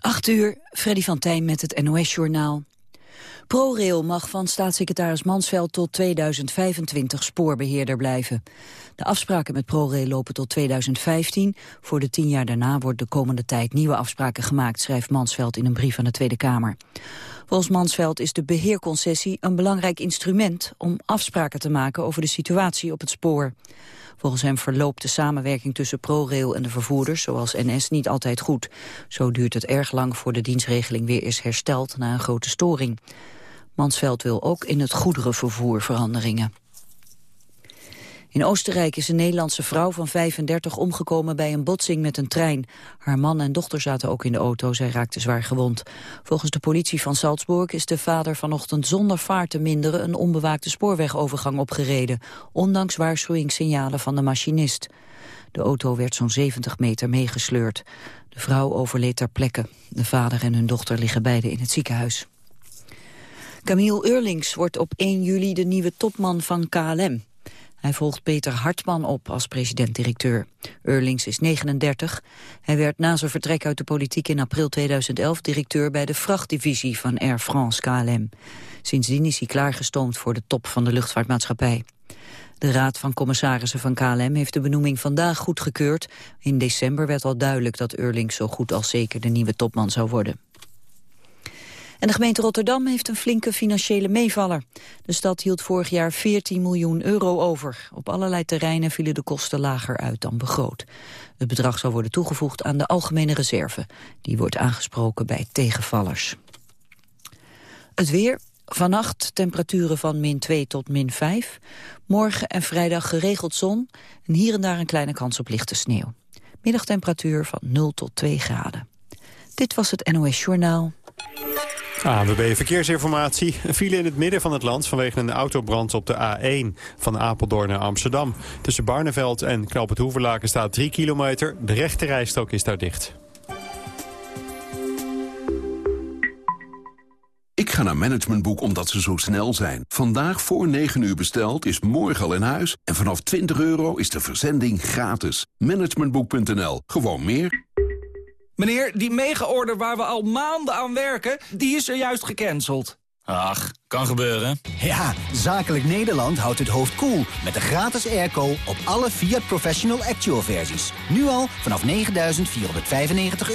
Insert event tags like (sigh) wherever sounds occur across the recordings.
8 uur, Freddy van Tijn met het NOS-journaal. ProRail mag van staatssecretaris Mansveld tot 2025 spoorbeheerder blijven. De afspraken met ProRail lopen tot 2015. Voor de tien jaar daarna wordt de komende tijd nieuwe afspraken gemaakt, schrijft Mansveld in een brief aan de Tweede Kamer. Volgens Mansveld is de beheerconcessie een belangrijk instrument om afspraken te maken over de situatie op het spoor. Volgens hem verloopt de samenwerking tussen ProRail en de vervoerders, zoals NS, niet altijd goed. Zo duurt het erg lang voor de dienstregeling weer is hersteld na een grote storing. Mansveld wil ook in het goederenvervoer veranderingen. In Oostenrijk is een Nederlandse vrouw van 35 omgekomen bij een botsing met een trein. Haar man en dochter zaten ook in de auto, zij raakte zwaar gewond. Volgens de politie van Salzburg is de vader vanochtend zonder vaart te minderen een onbewaakte spoorwegovergang opgereden, ondanks waarschuwingssignalen van de machinist. De auto werd zo'n 70 meter meegesleurd. De vrouw overleed ter plekke. De vader en hun dochter liggen beide in het ziekenhuis. Camille Eurlings wordt op 1 juli de nieuwe topman van KLM. Hij volgt Peter Hartman op als president-directeur. Eurlings is 39. Hij werd na zijn vertrek uit de politiek in april 2011 directeur bij de vrachtdivisie van Air France KLM. Sindsdien is hij klaargestoomd voor de top van de luchtvaartmaatschappij. De Raad van Commissarissen van KLM heeft de benoeming vandaag goedgekeurd. In december werd al duidelijk dat Eurlings zo goed als zeker de nieuwe topman zou worden. En de gemeente Rotterdam heeft een flinke financiële meevaller. De stad hield vorig jaar 14 miljoen euro over. Op allerlei terreinen vielen de kosten lager uit dan begroot. Het bedrag zal worden toegevoegd aan de algemene reserve. Die wordt aangesproken bij tegenvallers. Het weer, Vannacht temperaturen van min 2 tot min 5. Morgen en vrijdag geregeld zon en hier en daar een kleine kans op lichte sneeuw. Middagtemperatuur van 0 tot 2 graden. Dit was het NOS Journaal. ANWB Verkeersinformatie. Een file in het midden van het land vanwege een autobrand op de A1 van Apeldoorn naar Amsterdam. Tussen Barneveld en Knoop het Hoeverlaken staat 3 kilometer. De rechte rijstrook is daar dicht. Ik ga naar Managementboek omdat ze zo snel zijn. Vandaag voor 9 uur besteld is morgen al in huis. En vanaf 20 euro is de verzending gratis. Managementboek.nl. Gewoon meer. Meneer, die mega-order waar we al maanden aan werken, die is er juist gecanceld. Ach, kan gebeuren. Ja, Zakelijk Nederland houdt het hoofd koel cool met de gratis airco op alle Fiat Professional Actual versies. Nu al vanaf 9.495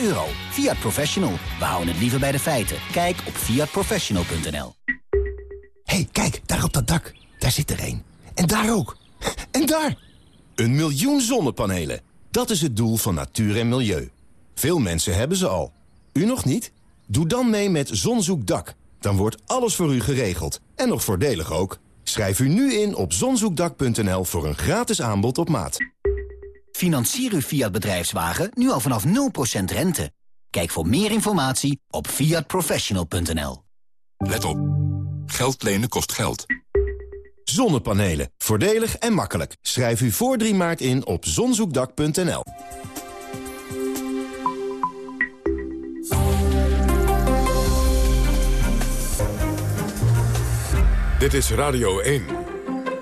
euro. Fiat Professional, we houden het liever bij de feiten. Kijk op fiatprofessional.nl hey, kijk, daar op dat dak. Daar zit er een. En daar ook. En daar! Een miljoen zonnepanelen. Dat is het doel van natuur en milieu. Veel mensen hebben ze al. U nog niet? Doe dan mee met Zonzoekdak. Dan wordt alles voor u geregeld. En nog voordelig ook. Schrijf u nu in op zonzoekdak.nl voor een gratis aanbod op maat. Financier uw Fiat bedrijfswagen nu al vanaf 0% rente. Kijk voor meer informatie op fiatprofessional.nl. Let op. Geld lenen kost geld. Zonnepanelen. Voordelig en makkelijk. Schrijf u voor 3 maart in op zonzoekdak.nl. Dit is Radio 1.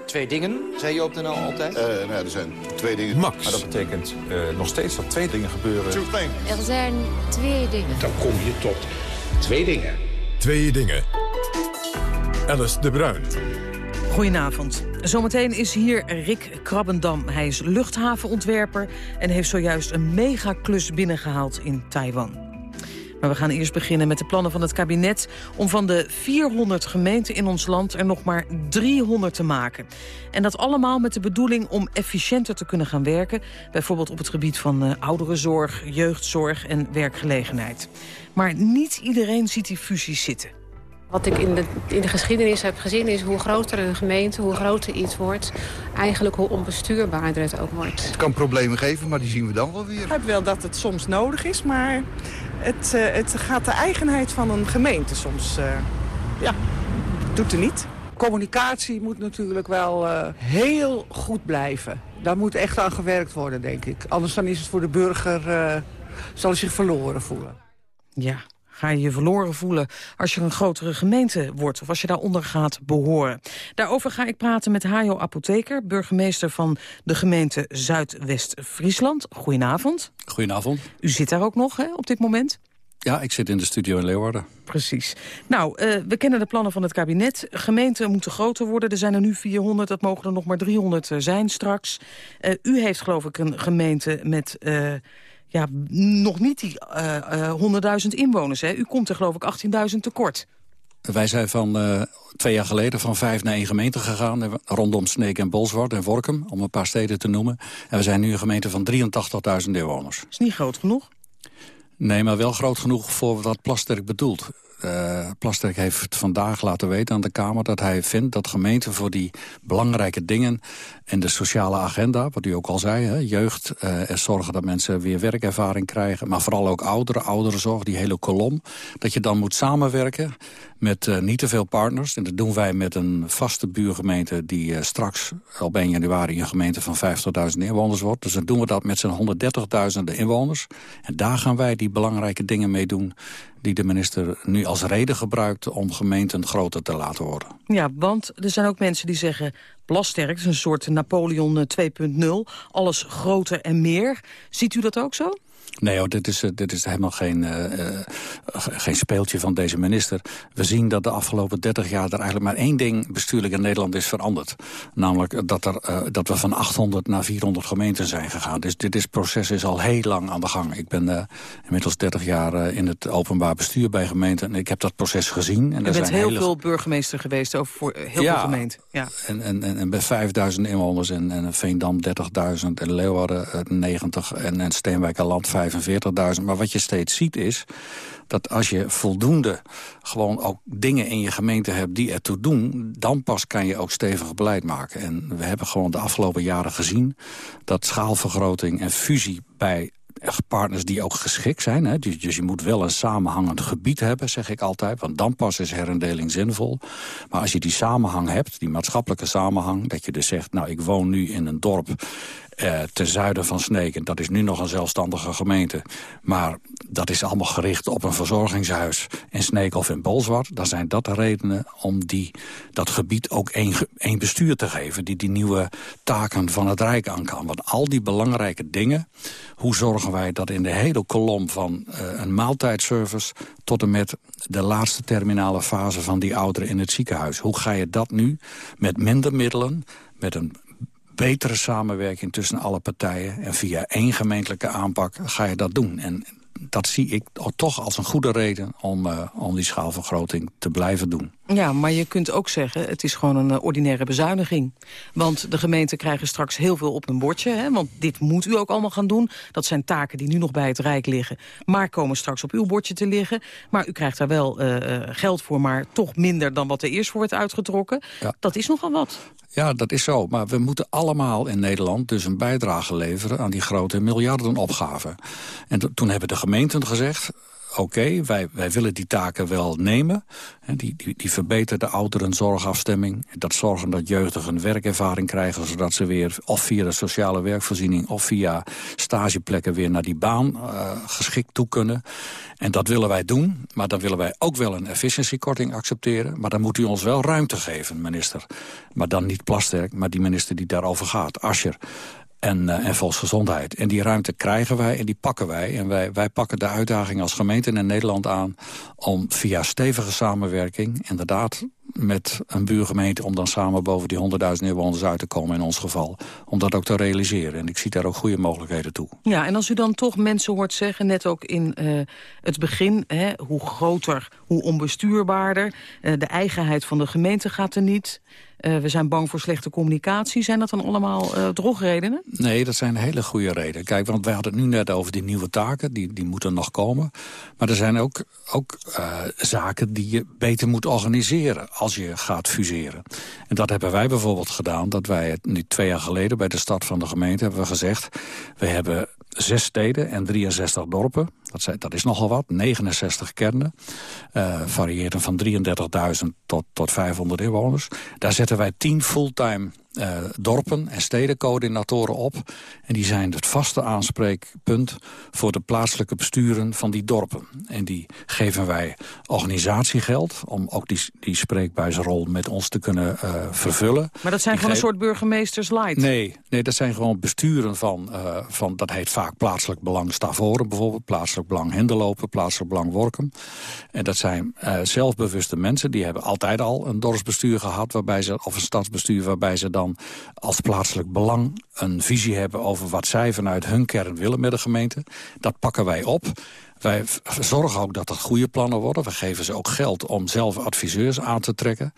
Twee dingen, zei je op de NL altijd? Uh, nou, er zijn twee dingen. Max. Maar dat betekent uh, nog steeds dat twee dingen gebeuren. Er zijn twee dingen. Dan kom je tot twee dingen. Twee dingen. Alice de Bruin. Goedenavond. Zometeen is hier Rick Krabbendam. Hij is luchthavenontwerper en heeft zojuist een megaklus binnengehaald in Taiwan. Maar we gaan eerst beginnen met de plannen van het kabinet... om van de 400 gemeenten in ons land er nog maar 300 te maken. En dat allemaal met de bedoeling om efficiënter te kunnen gaan werken... bijvoorbeeld op het gebied van uh, ouderenzorg, jeugdzorg en werkgelegenheid. Maar niet iedereen ziet die fusies zitten. Wat ik in de, in de geschiedenis heb gezien is hoe groter een gemeente, hoe groter iets wordt... eigenlijk hoe onbestuurbaarder het ook wordt. Het kan problemen geven, maar die zien we dan wel weer. Ik begrijp wel dat het soms nodig is, maar het, uh, het gaat de eigenheid van een gemeente soms... Uh, ja, doet er niet. Communicatie moet natuurlijk wel uh, heel goed blijven. Daar moet echt aan gewerkt worden, denk ik. Anders dan is het voor de burger... zal hij zich verloren voelen. Ja, ga je je verloren voelen als je een grotere gemeente wordt... of als je daaronder gaat behoren. Daarover ga ik praten met Hajo Apotheker... burgemeester van de gemeente Zuidwest-Friesland. Goedenavond. Goedenavond. U zit daar ook nog hè, op dit moment? Ja, ik zit in de studio in Leeuwarden. Precies. Nou, uh, we kennen de plannen van het kabinet. Gemeenten moeten groter worden. Er zijn er nu 400, dat mogen er nog maar 300 zijn straks. Uh, u heeft geloof ik een gemeente met... Uh, ja, nog niet die 100.000 inwoners. Hè? U komt er geloof ik 18.000 tekort. Wij zijn van uh, twee jaar geleden van vijf naar één gemeente gegaan. Rondom Sneek en Bolsward en Workum, om een paar steden te noemen. En we zijn nu een gemeente van 83.000 inwoners. Is niet groot genoeg? Nee, maar wel groot genoeg voor wat Plasterk bedoelt. Uh, Plasterk heeft vandaag laten weten aan de Kamer dat hij vindt dat gemeenten voor die belangrijke dingen en de sociale agenda, wat u ook al zei, hè, jeugd uh, en zorgen dat mensen weer werkervaring krijgen, maar vooral ook ouderen, ouderenzorg, die hele kolom, dat je dan moet samenwerken met uh, niet te veel partners. En dat doen wij met een vaste buurgemeente die straks op 1 januari een gemeente van 50.000 inwoners wordt. Dus dan doen we dat met z'n 130.000 inwoners. En daar gaan wij die belangrijke dingen mee doen die de minister nu als reden gebruikt om gemeenten groter te laten worden. Ja, want er zijn ook mensen die zeggen... Plasterk is een soort Napoleon 2.0, alles groter en meer. Ziet u dat ook zo? Nee, hoor, dit, is, eh, dit is helemaal geen, uh, geen speeltje van deze minister. We zien dat de afgelopen 30 jaar er eigenlijk maar één ding bestuurlijk in Nederland is veranderd. Namelijk dat, er, uh, dat we van 800 naar 400 gemeenten zijn gegaan. Dus dit is, proces is al heel lang aan de gang. Ik ben uh, inmiddels 30 jaar in het openbaar bestuur bij gemeenten. En ik heb dat proces gezien. En er bent heel hele... veel burgemeester geweest over voor heel ja, veel gemeenten. Ja, en, en, en, en bij 5000 inwoners en, en Veendam 30.000 en Leeuwarden 90 en, en Steenwijk en Land 45.000. Maar wat je steeds ziet is dat als je voldoende gewoon ook dingen in je gemeente hebt die ertoe doen... dan pas kan je ook stevig beleid maken. En we hebben gewoon de afgelopen jaren gezien... dat schaalvergroting en fusie bij partners die ook geschikt zijn. Hè? Dus, dus, je moet wel een samenhangend gebied hebben, zeg ik altijd. Want dan pas is herindeling zinvol. Maar als je die samenhang hebt, die maatschappelijke samenhang... dat je dus zegt, nou, ik woon nu in een dorp eh, ten zuiden van Sneek. dat is nu nog een zelfstandige gemeente. Maar dat is allemaal gericht op een verzorgingshuis in Sneek of in Bolzwart. Dan zijn dat de redenen om die, dat gebied ook één, één bestuur te geven... die die nieuwe taken van het Rijk aan kan. Want al die belangrijke dingen... hoe zorgen wij dat in de hele kolom van uh, een maaltijdservice... tot en met de laatste terminale fase van die ouderen in het ziekenhuis... hoe ga je dat nu met minder middelen met een betere samenwerking tussen alle partijen. En via één gemeentelijke aanpak ga je dat doen. En dat zie ik toch als een goede reden om, uh, om die schaalvergroting te blijven doen. Ja, maar je kunt ook zeggen, het is gewoon een uh, ordinaire bezuiniging. Want de gemeenten krijgen straks heel veel op hun bordje. Hè, want dit moet u ook allemaal gaan doen. Dat zijn taken die nu nog bij het Rijk liggen. Maar komen straks op uw bordje te liggen. Maar u krijgt daar wel uh, geld voor, maar toch minder dan wat er eerst voor werd uitgetrokken. Ja. Dat is nogal wat. Ja, dat is zo. Maar we moeten allemaal in Nederland dus een bijdrage leveren... aan die grote miljardenopgave. En toen hebben de gemeenten gezegd oké, wij, wij willen die taken wel nemen. Die, die, die verbeteren de ouderenzorgafstemming. Dat zorgen dat jeugdigen werkervaring krijgen... zodat ze weer of via de sociale werkvoorziening... of via stageplekken weer naar die baan uh, geschikt toe kunnen. En dat willen wij doen, maar dan willen wij ook wel een efficiëntiekorting accepteren. Maar dan moet u ons wel ruimte geven, minister. Maar dan niet Plasterk, maar die minister die daarover gaat, Ascher en, uh, en volksgezondheid. En die ruimte krijgen wij en die pakken wij. En wij, wij pakken de uitdaging als gemeente in Nederland aan... om via stevige samenwerking inderdaad met een buurgemeente... om dan samen boven die 100.000 inwoners uit te komen in ons geval. Om dat ook te realiseren. En ik zie daar ook goede mogelijkheden toe. Ja, en als u dan toch mensen hoort zeggen, net ook in uh, het begin... Hè, hoe groter, hoe onbestuurbaarder... Uh, de eigenheid van de gemeente gaat er niet... Uh, we zijn bang voor slechte communicatie. Zijn dat dan allemaal uh, drogredenen? Nee, dat zijn hele goede redenen. Kijk, want wij hadden het nu net over die nieuwe taken. Die, die moeten nog komen. Maar er zijn ook, ook uh, zaken die je beter moet organiseren als je gaat fuseren. En dat hebben wij bijvoorbeeld gedaan. Dat wij nu twee jaar geleden bij de start van de gemeente hebben gezegd... we hebben zes steden en 63 dorpen. Dat, dat is nogal wat, 69 kernen. Uh, variëren van 33.000 tot, tot 500 inwoners. Daar zetten wij 10 fulltime uh, dorpen en stedencoördinatoren op. En die zijn het vaste aanspreekpunt voor de plaatselijke besturen van die dorpen. En die geven wij organisatiegeld om ook die, die spreekbuisrol met ons te kunnen uh, vervullen. Maar dat zijn gewoon een soort burgemeesters light? Nee, nee, dat zijn gewoon besturen van, uh, van dat heet vaak plaatselijk belang Stavoren bijvoorbeeld, plaatselijk belang Hendelopen, plaatselijk belang Workum. En dat zijn zelfbewuste mensen, die hebben altijd al een dorpsbestuur gehad, waarbij ze, of een stadsbestuur waarbij ze dan als plaatselijk belang een visie hebben over wat zij vanuit hun kern willen met de gemeente. Dat pakken wij op. Wij zorgen ook dat er goede plannen worden. We geven ze ook geld om zelf adviseurs aan te trekken.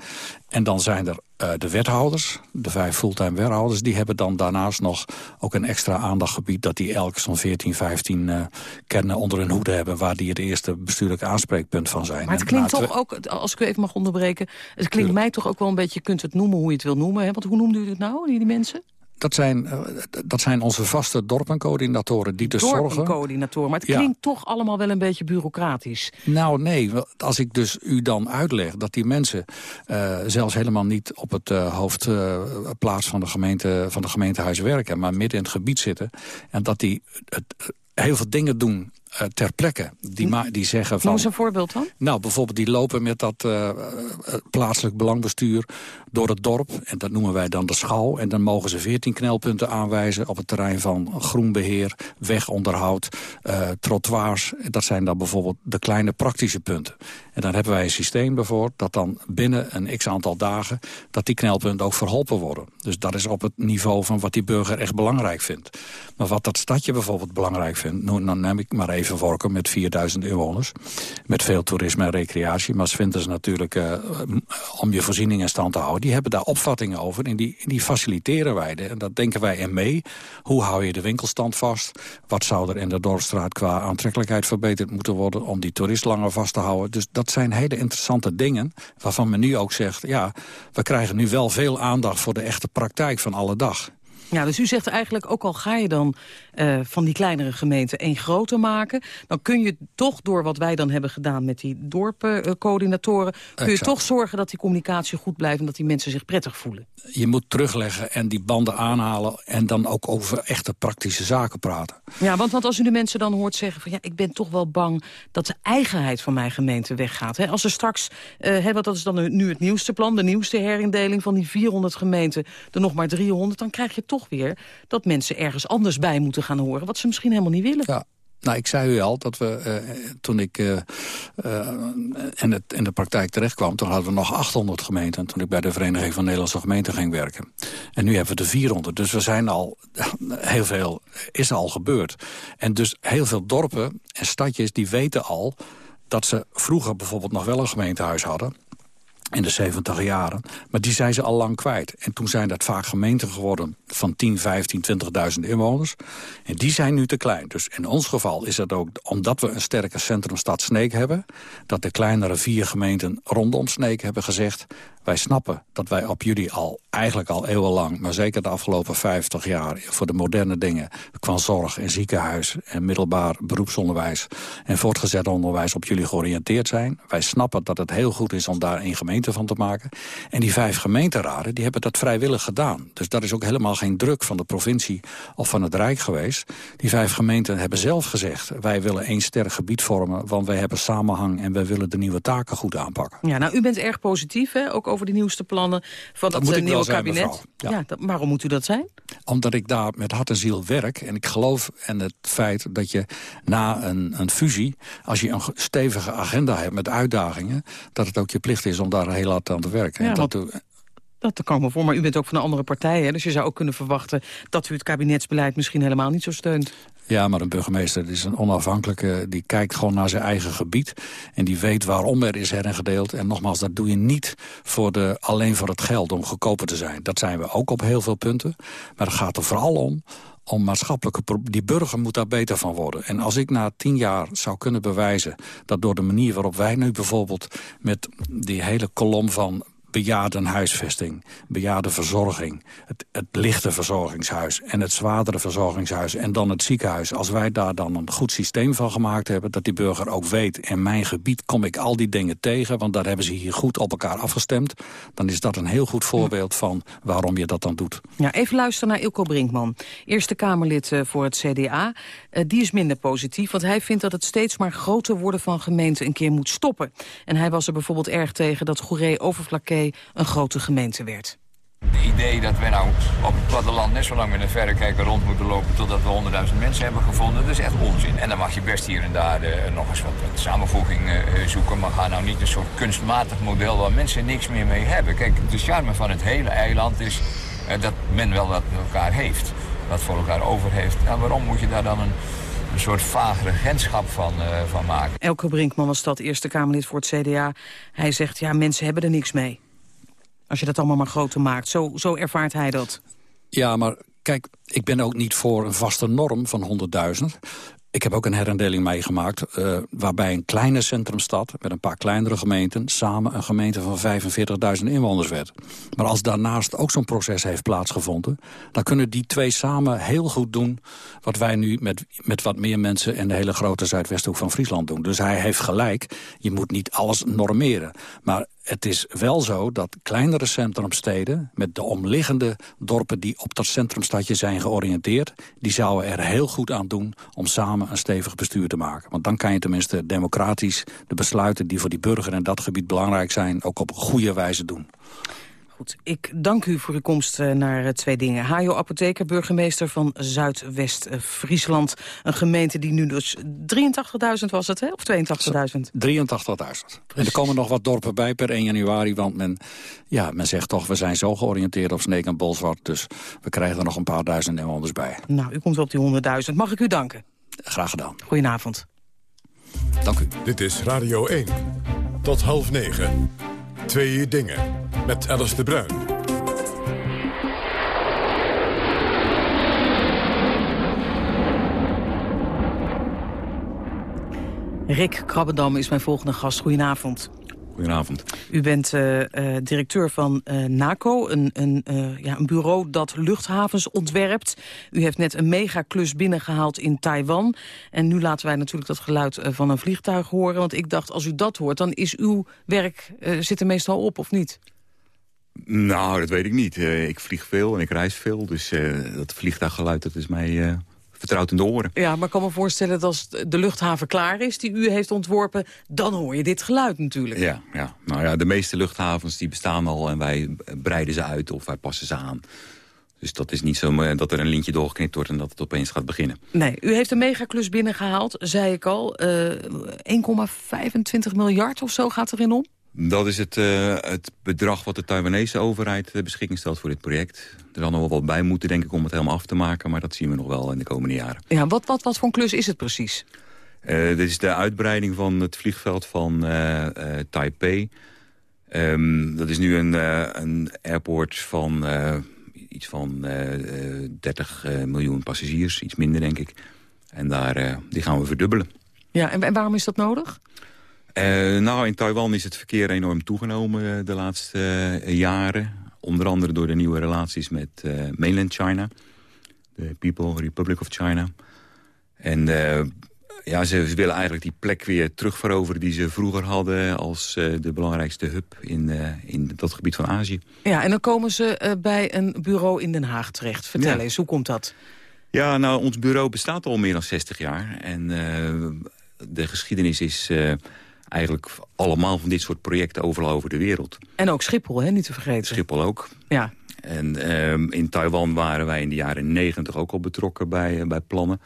En dan zijn er uh, de wethouders, de vijf fulltime wethouders... die hebben dan daarnaast nog ook een extra aandachtgebied... dat die elk zo'n 14, 15 uh, kernen onder hun hoede hebben... waar die het eerste bestuurlijk aanspreekpunt van zijn. Maar het klinkt toch ook, als ik u even mag onderbreken... het klinkt Tuurlijk. mij toch ook wel een beetje, je kunt het noemen hoe je het wil noemen. Hè? Want hoe noemde u het nou, die, die mensen? Dat zijn, uh, dat zijn onze vaste dorpencoördinatoren die dus zorgen... Dorpencoördinatoren, maar het klinkt ja. toch allemaal wel een beetje bureaucratisch. Nou nee, als ik dus u dan uitleg dat die mensen uh, zelfs helemaal niet op het uh, hoofdplaats van, de gemeente, van de gemeentehuis werken... maar midden in het gebied zitten en dat die het, heel veel dingen doen uh, ter plekke. Die, ma die zeggen van... Noem eens een voorbeeld dan. Nou, bijvoorbeeld die lopen met dat uh, plaatselijk belangbestuur door het dorp. En dat noemen wij dan de schouw. En dan mogen ze veertien knelpunten aanwijzen op het terrein van groenbeheer, wegonderhoud, uh, trottoirs. Dat zijn dan bijvoorbeeld de kleine praktische punten. En dan hebben wij een systeem bijvoorbeeld dat dan binnen een x-aantal dagen... dat die knelpunten ook verholpen worden. Dus dat is op het niveau van wat die burger echt belangrijk vindt. Maar wat dat stadje bijvoorbeeld belangrijk vindt... nou, dan neem ik maar even Worken met 4000 inwoners. Met veel toerisme en recreatie. Maar ze natuurlijk, uh, om je voorziening in stand te houden... die hebben daar opvattingen over en die, die faciliteren wij. En dat denken wij in mee. Hoe hou je de winkelstand vast? Wat zou er in de Dorpstraat qua aantrekkelijkheid verbeterd moeten worden... om die toerist langer vast te houden? Dus dat zijn hele interessante dingen waarvan men nu ook zegt... ja, we krijgen nu wel veel aandacht voor de echte praktijk van alle dag. Ja, dus u zegt eigenlijk, ook al ga je dan uh, van die kleinere gemeenten één groter maken... dan kun je toch door wat wij dan hebben gedaan met die dorpencoördinatoren... kun je toch zorgen dat die communicatie goed blijft... en dat die mensen zich prettig voelen. Je moet terugleggen en die banden aanhalen... en dan ook over echte praktische zaken praten. Ja, want, want als u de mensen dan hoort zeggen... van ja, ik ben toch wel bang dat de eigenheid van mijn gemeente weggaat. Hè? Als er straks, uh, hè, want dat is dan nu het nieuwste plan... de nieuwste herindeling van die 400 gemeenten... er nog maar 300, dan krijg je toch weer dat mensen ergens anders bij moeten gaan horen... wat ze misschien helemaal niet willen. Ja. Nou, ik zei u al dat we, uh, toen ik uh, uh, in, het, in de praktijk terecht kwam... toen hadden we nog 800 gemeenten... toen ik bij de Vereniging van Nederlandse Gemeenten ging werken. En nu hebben we de 400. Dus we zijn al, (laughs) heel veel is al gebeurd. En dus heel veel dorpen en stadjes die weten al... dat ze vroeger bijvoorbeeld nog wel een gemeentehuis hadden in de 70 jaren. Maar die zijn ze al lang kwijt. En toen zijn dat vaak gemeenten geworden van 10, 15, 20.000 inwoners. En die zijn nu te klein. Dus in ons geval is het ook omdat we een sterke centrumstad Sneek hebben... dat de kleinere vier gemeenten rondom Sneek hebben gezegd... wij snappen dat wij op jullie al, eigenlijk al eeuwenlang... maar zeker de afgelopen 50 jaar voor de moderne dingen... qua zorg en ziekenhuis en middelbaar beroepsonderwijs... en voortgezet onderwijs op jullie georiënteerd zijn. Wij snappen dat het heel goed is om daar een gemeente van te maken. En die vijf gemeenteraden die hebben dat vrijwillig gedaan. Dus dat is ook helemaal geen druk van de provincie of van het Rijk geweest. Die vijf gemeenten hebben zelf gezegd... wij willen één sterk gebied vormen, want wij hebben samenhang... en wij willen de nieuwe taken goed aanpakken. Ja, nou, u bent erg positief, hè? ook over de nieuwste plannen van dat het uh, nieuwe zijn, kabinet. Ja. ja dat, waarom moet u dat zijn? Omdat ik daar met hart en ziel werk. En ik geloof in het feit dat je na een, een fusie... als je een stevige agenda hebt met uitdagingen... dat het ook je plicht is om daar heel hard aan te werken. Ja, en dat, want... Dat kan me voor, maar u bent ook van een andere partij. Hè? Dus je zou ook kunnen verwachten dat u het kabinetsbeleid misschien helemaal niet zo steunt. Ja, maar een burgemeester is een onafhankelijke. Die kijkt gewoon naar zijn eigen gebied. En die weet waarom er is heringedeeld. En nogmaals, dat doe je niet voor de, alleen voor het geld om goedkoper te zijn. Dat zijn we ook op heel veel punten. Maar het gaat er vooral om om maatschappelijke... Die burger moet daar beter van worden. En als ik na tien jaar zou kunnen bewijzen... dat door de manier waarop wij nu bijvoorbeeld... met die hele kolom van bejaardenhuisvesting, bejaardenverzorging... Het, het lichte verzorgingshuis en het zwaardere verzorgingshuis... en dan het ziekenhuis. Als wij daar dan een goed systeem van gemaakt hebben... dat die burger ook weet, in mijn gebied kom ik al die dingen tegen... want daar hebben ze hier goed op elkaar afgestemd... dan is dat een heel goed voorbeeld van waarom je dat dan doet. Ja, even luisteren naar Ilko Brinkman, Eerste Kamerlid eh, voor het CDA. Uh, die is minder positief, want hij vindt dat het steeds maar groter worden van gemeenten een keer moet stoppen. En hij was er bijvoorbeeld erg tegen dat Een grote gemeente werd. Het idee dat we nou op het platteland net zo lang met een verrekijker rond moeten lopen... totdat we 100.000 mensen hebben gevonden, dat is echt onzin. En dan mag je best hier en daar uh, nog eens wat, wat samenvoeging uh, zoeken... maar ga nou niet een soort kunstmatig model waar mensen niks meer mee hebben. Kijk, de charme van het hele eiland is uh, dat men wel wat met elkaar heeft. Wat voor elkaar over heeft. En waarom moet je daar dan een een soort vaag regentschap van, uh, van maken. Elke Brinkman was dat Eerste Kamerlid voor het CDA. Hij zegt, ja, mensen hebben er niks mee. Als je dat allemaal maar groter maakt. Zo, zo ervaart hij dat. Ja, maar kijk, ik ben ook niet voor een vaste norm van 100.000. Ik heb ook een herindeling meegemaakt uh, waarbij een kleine centrumstad... met een paar kleinere gemeenten samen een gemeente van 45.000 inwoners werd. Maar als daarnaast ook zo'n proces heeft plaatsgevonden... dan kunnen die twee samen heel goed doen wat wij nu met, met wat meer mensen... in de hele grote Zuidwesthoek van Friesland doen. Dus hij heeft gelijk, je moet niet alles normeren. Maar het is wel zo dat kleinere centrumsteden... met de omliggende dorpen die op dat centrumstadje zijn georiënteerd... die zouden er heel goed aan doen om samen een stevig bestuur te maken. Want dan kan je tenminste democratisch de besluiten... die voor die burger in dat gebied belangrijk zijn... ook op een goede wijze doen. Goed, ik dank u voor uw komst uh, naar uh, Twee Dingen. Hajo Apotheker, burgemeester van Zuidwest-Friesland. een gemeente die nu dus 83.000 was het, hè? Of 82.000? 83.000. En er komen nog wat dorpen bij per 1 januari, want men, ja, men zegt toch... we zijn zo georiënteerd op Sneek en Bolzwart, dus we krijgen er nog een paar duizend inwoners bij. Nou, u komt wel op die 100.000. Mag ik u danken? Graag gedaan. Goedenavond. Dank u. Dit is Radio 1. Tot half negen. Twee dingen. Met Alice de Bruin. Rick Krabbendam is mijn volgende gast. Goedenavond. Goedenavond. U bent uh, uh, directeur van uh, NACO, een, een, ja, een bureau dat luchthavens ontwerpt. U heeft net een megaklus binnengehaald in Taiwan. En nu laten wij natuurlijk dat geluid van een vliegtuig horen. Want ik dacht, als u dat hoort, dan is uw werk zit er meestal op, of niet? Nou, dat weet ik niet. ik vlieg veel en ik reis veel. Dus dat vliegtuiggeluid, dat is mij vertrouwd in de oren. Ja, maar ik kan me voorstellen dat als de luchthaven klaar is... die u heeft ontworpen, dan hoor je dit geluid natuurlijk. Ja, ja. nou ja, de meeste luchthavens die bestaan al... en wij breiden ze uit of wij passen ze aan. Dus dat is niet zo dat er een lintje doorgeknipt wordt... en dat het opeens gaat beginnen. Nee, u heeft een megaklus binnengehaald, zei ik al. Uh, 1,25 miljard of zo gaat erin om? Dat is het, uh, het bedrag wat de Taiwanese overheid beschikking stelt voor dit project. Er zal nog wel wat bij moeten, denk ik, om het helemaal af te maken. Maar dat zien we nog wel in de komende jaren. Ja, wat, wat, wat voor een klus is het precies? Uh, dit is de uitbreiding van het vliegveld van uh, Taipei. Um, dat is nu een, een airport van iets van 30 miljoen passagiers. Iets minder, denk ik. En daar, die gaan we verdubbelen. Ja, en, en waarom is dat nodig? Uh, nou, in Taiwan is het verkeer enorm toegenomen de laatste uh, jaren. Onder andere door de nieuwe relaties met mainland China. De People Republic of China. En ja, ze, willen eigenlijk die plek weer terugveroveren... die ze vroeger hadden als de belangrijkste hub in, in dat gebied van Azië. Ja, en dan komen ze bij een bureau in Den Haag terecht. Vertel ja. eens, hoe komt dat? Ja, nou, ons bureau bestaat al meer dan 60 jaar. En de geschiedenis is eigenlijk allemaal van dit soort projecten overal over de wereld. En ook Schiphol, hè, niet te vergeten. Schiphol ook. Ja. En um, in Taiwan waren wij in de jaren negentig ook al betrokken bij, uh, bij plannen.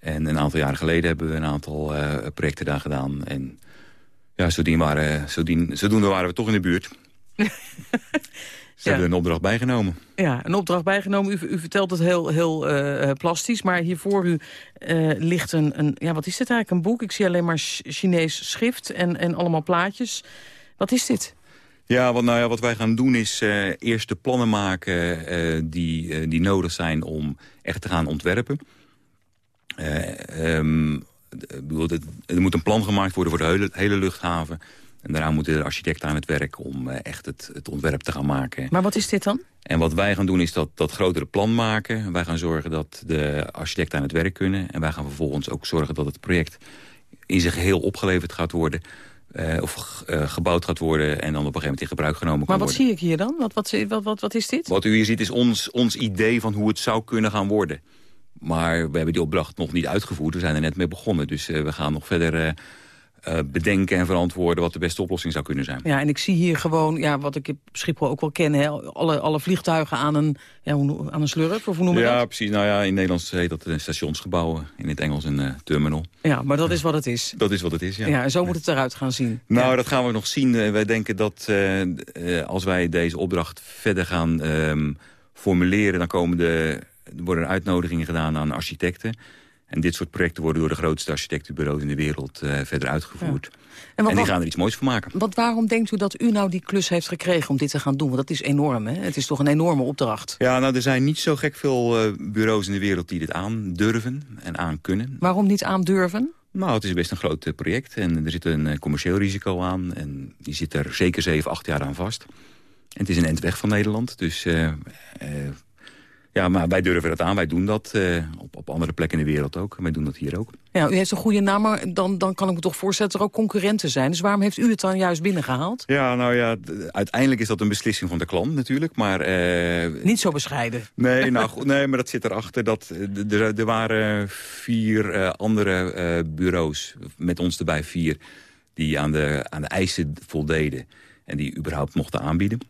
En een aantal jaren geleden hebben we een aantal uh, projecten daar gedaan. En ja, zodoende waren, zodoende, zodoende waren we toch in de buurt. Ze ja. hebben een opdracht bijgenomen. Ja, een opdracht bijgenomen. U, u vertelt het heel, heel uh, plastisch, maar hier voor u uh, ligt een, een... Ja, wat is dit eigenlijk? Een boek? Ik zie alleen maar Chinees schrift en, en allemaal plaatjes. Wat is dit? Ja, wat, nou ja, wat wij gaan doen is uh, eerst de plannen maken die, die nodig zijn om echt te gaan ontwerpen. Um, er moet een plan gemaakt worden voor de hele, hele luchthaven. En daarna moeten de architecten aan het werk om echt het, het ontwerp te gaan maken. Maar wat is dit dan? En wat wij gaan doen is dat, dat grotere plan maken. Wij gaan zorgen dat de architecten aan het werk kunnen. En wij gaan vervolgens ook zorgen dat het project in zijn geheel opgeleverd gaat worden. Uh, of uh, gebouwd gaat worden en dan op een gegeven moment in gebruik genomen maar kan worden. Maar wat zie ik hier dan? Wat, wat, wat, wat, wat is dit? Wat u hier ziet is ons, ons idee van hoe het zou kunnen gaan worden. Maar we hebben die opdracht nog niet uitgevoerd. We zijn er net mee begonnen. Dus uh, we gaan nog verder uh, bedenken en verantwoorden wat de beste oplossing zou kunnen zijn. Ja, en ik zie hier gewoon, ja, wat ik op Schiphol ook wel ken, hè, alle, alle vliegtuigen aan een, ja, hoe, aan een slurf, of hoe ja, dat? precies. Nou ja, in Nederlands heet dat een stationsgebouw, in het Engels een uh, terminal. Ja, maar dat is wat het is. (laughs) Dat is wat het is, ja. Ja, en zo moet het erurt gaan zien. Nou, ja. dat gaan we nog zien. Wij denken dat uh, als wij deze opdracht verder gaan um, formuleren, dan komen de, er worden er uitnodigingen gedaan aan architecten. En dit soort projecten worden door de grootste architectenbureaus in de wereld uh, verder uitgevoerd. Ja. En, en, die gaan er iets moois van maken. Want waarom denkt u dat u nou die klus heeft gekregen om dit te gaan doen? Want dat is enorm, hè? Het is toch een enorme opdracht. Ja, nou, er zijn niet zo gek veel uh, bureaus in de wereld die dit aandurven en aan kunnen. Waarom niet aandurven? Nou, het is best een groot uh, project en er zit een commercieel risico aan. En die zit er zeker 7, 8 jaar aan vast. En het is een endweg van Nederland, dus... Ja, maar wij durven dat aan. Wij doen dat uh, andere plekken in de wereld ook. Wij doen dat hier ook. Ja, u heeft een goede naam, maar dan, dan kan ik me toch voorstellen... dat er ook concurrenten zijn. Dus waarom heeft u het dan juist binnengehaald? Ja, nou ja, uiteindelijk is dat een beslissing van de klant natuurlijk. Maar, uh, Niet zo bescheiden. Nee, (laughs) nou, goed, nee, maar dat zit erachter. Dat, er, er waren vier uh, andere bureaus, met ons erbij vier... die aan de, aan de eisen voldeden en die überhaupt mochten aanbieden.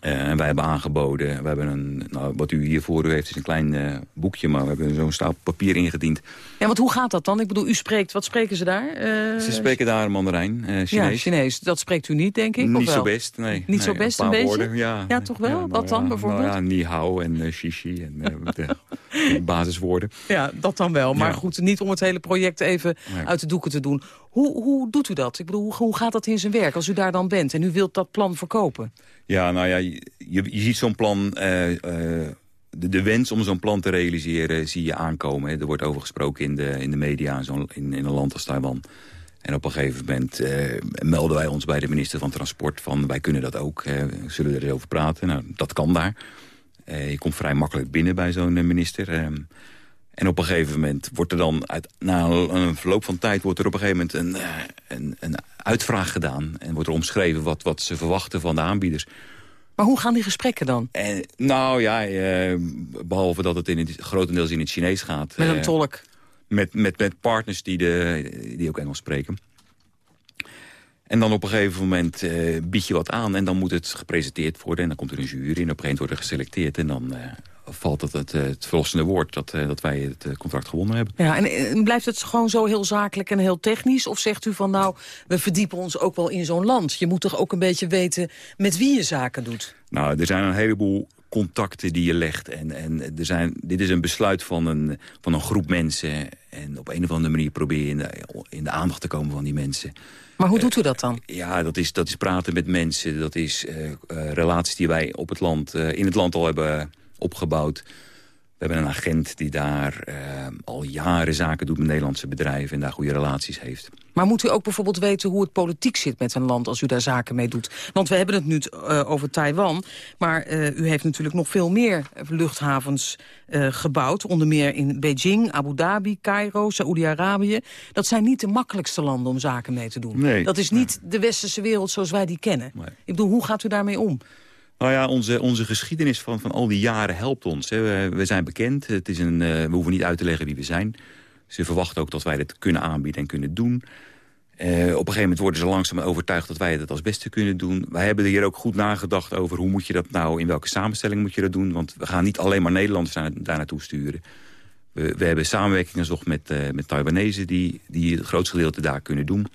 Uh, en wij hebben aangeboden, we hebben een, nou, wat u hier voor u heeft is een klein uh, boekje, maar we hebben zo'n stapel papier ingediend. Ja, want hoe gaat dat dan? Ik bedoel, u spreekt, wat spreken ze daar? Uh, ze spreken daar Mandarijn, Chinees. Ja, Chinees. Dat spreekt u niet, denk ik, Niet wel? zo best, nee. Niet nee, zo best, een, een, beetje? Woorden, ja. ja, toch wel? Ja, nou, wat dan, ja, bijvoorbeeld? Nou ja, ni hao en shishi en de, de (laughs) basiswoorden. Ja, dat dan wel. Maar goed, niet om het hele project even uit de doeken te doen. Hoe, hoe doet u dat? Ik bedoel, hoe, hoe gaat dat in zijn werk als u daar dan bent en u wilt dat plan verkopen? Ja, nou ja, je, je ziet zo'n plan... Uh, uh, de, de, wens om zo'n plan te realiseren zie je aankomen. Hè. Er wordt over gesproken in de, in de media in, in, in een land als Taiwan. En op een gegeven moment uh, melden wij ons bij de minister van Transport... van wij kunnen dat ook, zullen we er over praten. Nou, dat kan daar. je komt vrij makkelijk binnen bij zo'n minister... En op een gegeven moment wordt er dan, uit, na een verloop van tijd... wordt er op een gegeven moment een, een, een uitvraag gedaan. En wordt er omschreven wat, wat ze verwachten van de aanbieders. Maar hoe gaan die gesprekken dan? En, nou ja, eh, behalve dat het in het, grotendeels in het Chinees gaat. Met een tolk? Eh, met, met, met partners die, de, die ook Engels spreken. En dan op een gegeven moment bied je wat aan en dan moet het gepresenteerd worden. En dan komt er een jury en op een gegeven moment wordt er geselecteerd. En dan valt het, het, het verlossende woord dat, uh, dat wij het contract gewonnen hebben. Ja, en blijft het gewoon zo heel zakelijk en heel technisch? Of zegt u van nou, we verdiepen ons ook wel in zo'n land? Je moet toch ook een beetje weten met wie je zaken doet? Nou, er zijn een heleboel contacten die je legt. En, en er zijn, dit is een besluit van een, van een groep mensen. En op een of andere manier probeer je in de, in de aandacht te komen van die mensen. Maar hoe doet u dat dan? Uh, ja, dat is, dat is praten met mensen. Dat is uh, uh, relaties die wij op het land, in het land al hebben opgebouwd. We hebben een agent die daar al jaren zaken doet met Nederlandse bedrijven... en daar goede relaties heeft. Maar moet u ook bijvoorbeeld weten hoe het politiek zit met een land... als u daar zaken mee doet? Want we hebben het nu over Taiwan. Maar u heeft natuurlijk nog veel meer luchthavens gebouwd. Onder meer in Beijing, Abu Dhabi, Cairo, Saoedi-Arabië. Dat zijn niet de makkelijkste landen om zaken mee te doen. Nee. Dat is niet de westerse wereld zoals wij die kennen. Nee. Ik bedoel, hoe gaat u daarmee om? Nou ja, onze, onze geschiedenis van, van al die jaren helpt ons. Hè. We, zijn bekend. Het is een, uh, we hoeven niet uit te leggen wie we zijn. Ze verwachten ook dat wij dit kunnen aanbieden en kunnen doen. Uh, op een gegeven moment worden ze langzaam overtuigd dat wij het als beste kunnen doen. Wij hebben hier ook goed nagedacht over hoe moet je dat nou, in welke samenstelling moet je dat doen. Want we gaan niet alleen maar Nederlanders daar, daar naartoe sturen. We, we, hebben samenwerkingen gezocht met, uh, met Taiwanese die, die het grootste gedeelte daar kunnen doen.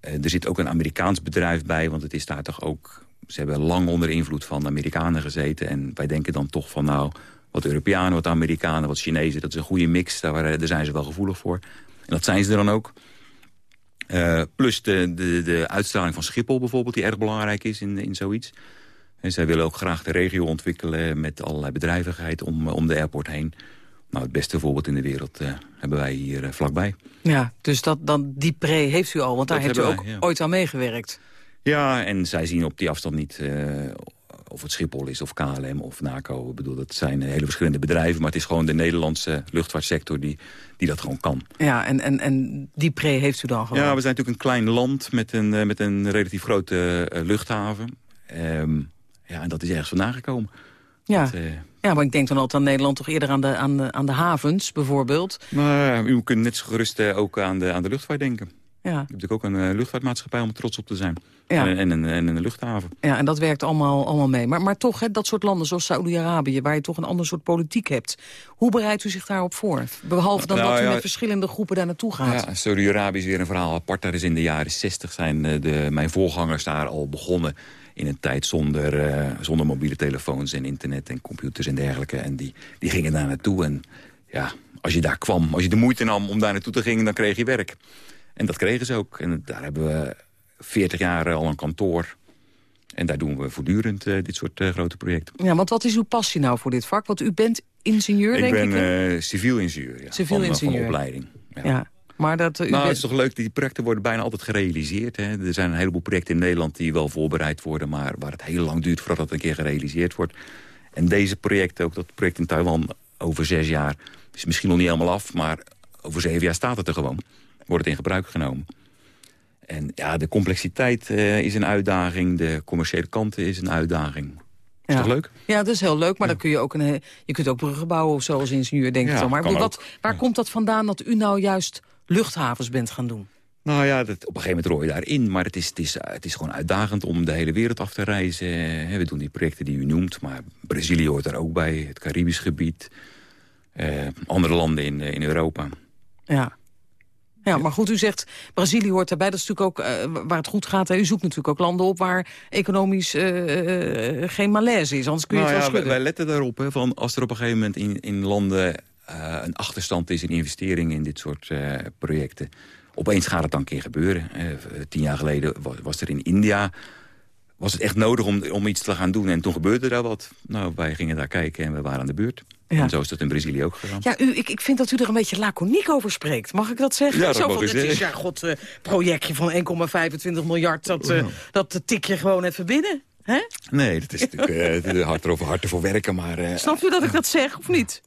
er zit ook een Amerikaans bedrijf bij, want het is daar toch ook ze hebben lang onder invloed van de Amerikanen gezeten. En wij denken dan toch van nou, wat Europeanen, wat Amerikanen, wat Chinezen. Dat is een goede mix, daar, daar zijn ze wel gevoelig voor. En dat zijn ze dan ook. Uh, plus de, de, de uitstraling van Schiphol bijvoorbeeld, die erg belangrijk is in, in zoiets. En zij willen ook graag de regio ontwikkelen met allerlei bedrijvigheid om, om de airport heen. Nou, het beste voorbeeld in de wereld uh, hebben wij hier uh, vlakbij. Ja, dus dat, dan, die pre heeft u al, want daar heeft u ook wij, ja. ooit aan meegewerkt. Ja, en zij zien op die afstand niet uh, of het Schiphol is of KLM of NACO. Ik bedoel, dat zijn hele verschillende bedrijven... maar het is gewoon de Nederlandse luchtvaartsector die, die dat gewoon kan. Ja, en, en, en die pre heeft u dan gewoon? Ja, we zijn natuurlijk een klein land met een, uh, met een relatief grote uh, luchthaven. Um, ja, en dat is ergens vandaan gekomen. Ja. Dat, uh, ja, maar ik denk dan altijd aan Nederland toch eerder aan de, aan de, aan de havens, bijvoorbeeld. Maar u kunt net zo gerust ook aan de, aan de luchtvaart denken. Ja. Je hebt natuurlijk ook een luchtvaartmaatschappij om trots op te zijn. Ja. En, en, en, een luchthaven. Ja, en dat werkt allemaal, allemaal mee. Maar, maar toch, hè, dat soort landen zoals Saoedi-Arabië... waar je toch een ander soort politiek hebt. Hoe bereidt u zich daarop voor? Behalve dan nou, dat u ja, met verschillende groepen daar naartoe gaat. Ja, Saudi-Arabië is weer een verhaal apart. Daar is in de jaren 60 zijn de, mijn voorgangers daar al begonnen in een tijd zonder, uh, zonder mobiele telefoons en internet en computers en dergelijke. En die, die gingen daar naartoe. En ja, als je daar kwam, als je de moeite nam om daar naartoe te gaan, dan kreeg je werk. En dat kregen ze ook. En daar hebben we 40 jaar al een kantoor. En daar doen we voortdurend uh, dit soort uh, grote projecten. Ja, want wat is uw passie nou voor dit vak? Want u bent ingenieur, ik denk ben, ik? Ik ben uh, civiel ingenieur, ja, civiel van, ingenieur. van opleiding. Ja. ja. Maar dat, nou, bent... het is toch leuk, die projecten worden bijna altijd gerealiseerd. Hè? Er zijn een heleboel projecten in Nederland die wel voorbereid worden... maar waar het heel lang duurt voordat het een keer gerealiseerd wordt. En deze projecten, ook dat project in Taiwan over zes jaar... is misschien nog niet helemaal af, maar over zeven jaar staat het er gewoon. Wordt het in gebruik genomen. En ja, de complexiteit uh, is een uitdaging. De commerciële kanten is een uitdaging. Is ja. toch leuk? Ja, dat is heel leuk. Maar ja. dan kun je ook een, je kunt ook bruggen bouwen of zo als ingenieur, denk ik ja, zo. Maar wat, waar komt dat vandaan dat u nou juist luchthavens bent gaan doen? Nou ja, dat, op een gegeven moment rooi je daarin. Maar het is, het, is, het is gewoon uitdagend om de hele wereld af te reizen. We doen die projecten die u noemt. Maar Brazilië hoort daar ook bij. Het Caribisch gebied. Uh, andere landen in, in Europa. Ja. Ja, maar goed, u zegt Brazilië hoort daarbij. Dat is natuurlijk ook uh, waar het goed gaat. Hè. U zoekt natuurlijk ook landen op waar economisch uh, uh, geen malaise is. Anders kun je nou het wel ja, schudden. Wij, wij letten daarop. Hè, van als er op een gegeven moment in, in landen een achterstand is in investeringen in dit soort projecten. Opeens gaat het dan een keer gebeuren. tien jaar geleden was, was, er in India... was het echt nodig om, om iets te gaan doen. En toen gebeurde daar wat. Nou, wij gingen daar kijken en we waren aan de beurt. Ja. En zo is dat in Brazilië ook gegaan. Ja, u, ik, ik vind dat u er een beetje laconiek over spreekt. Mag ik dat zeggen? Ja, dat Zo van, het is ja, god, uh, projectje van 1,25 miljard. Dat, uh, dat tik je gewoon even binnen. Hè? Nee, dat is natuurlijk uh, (laughs) hard erover hard ervoor werken. Maar, Snapt u dat ik dat zeg, of niet?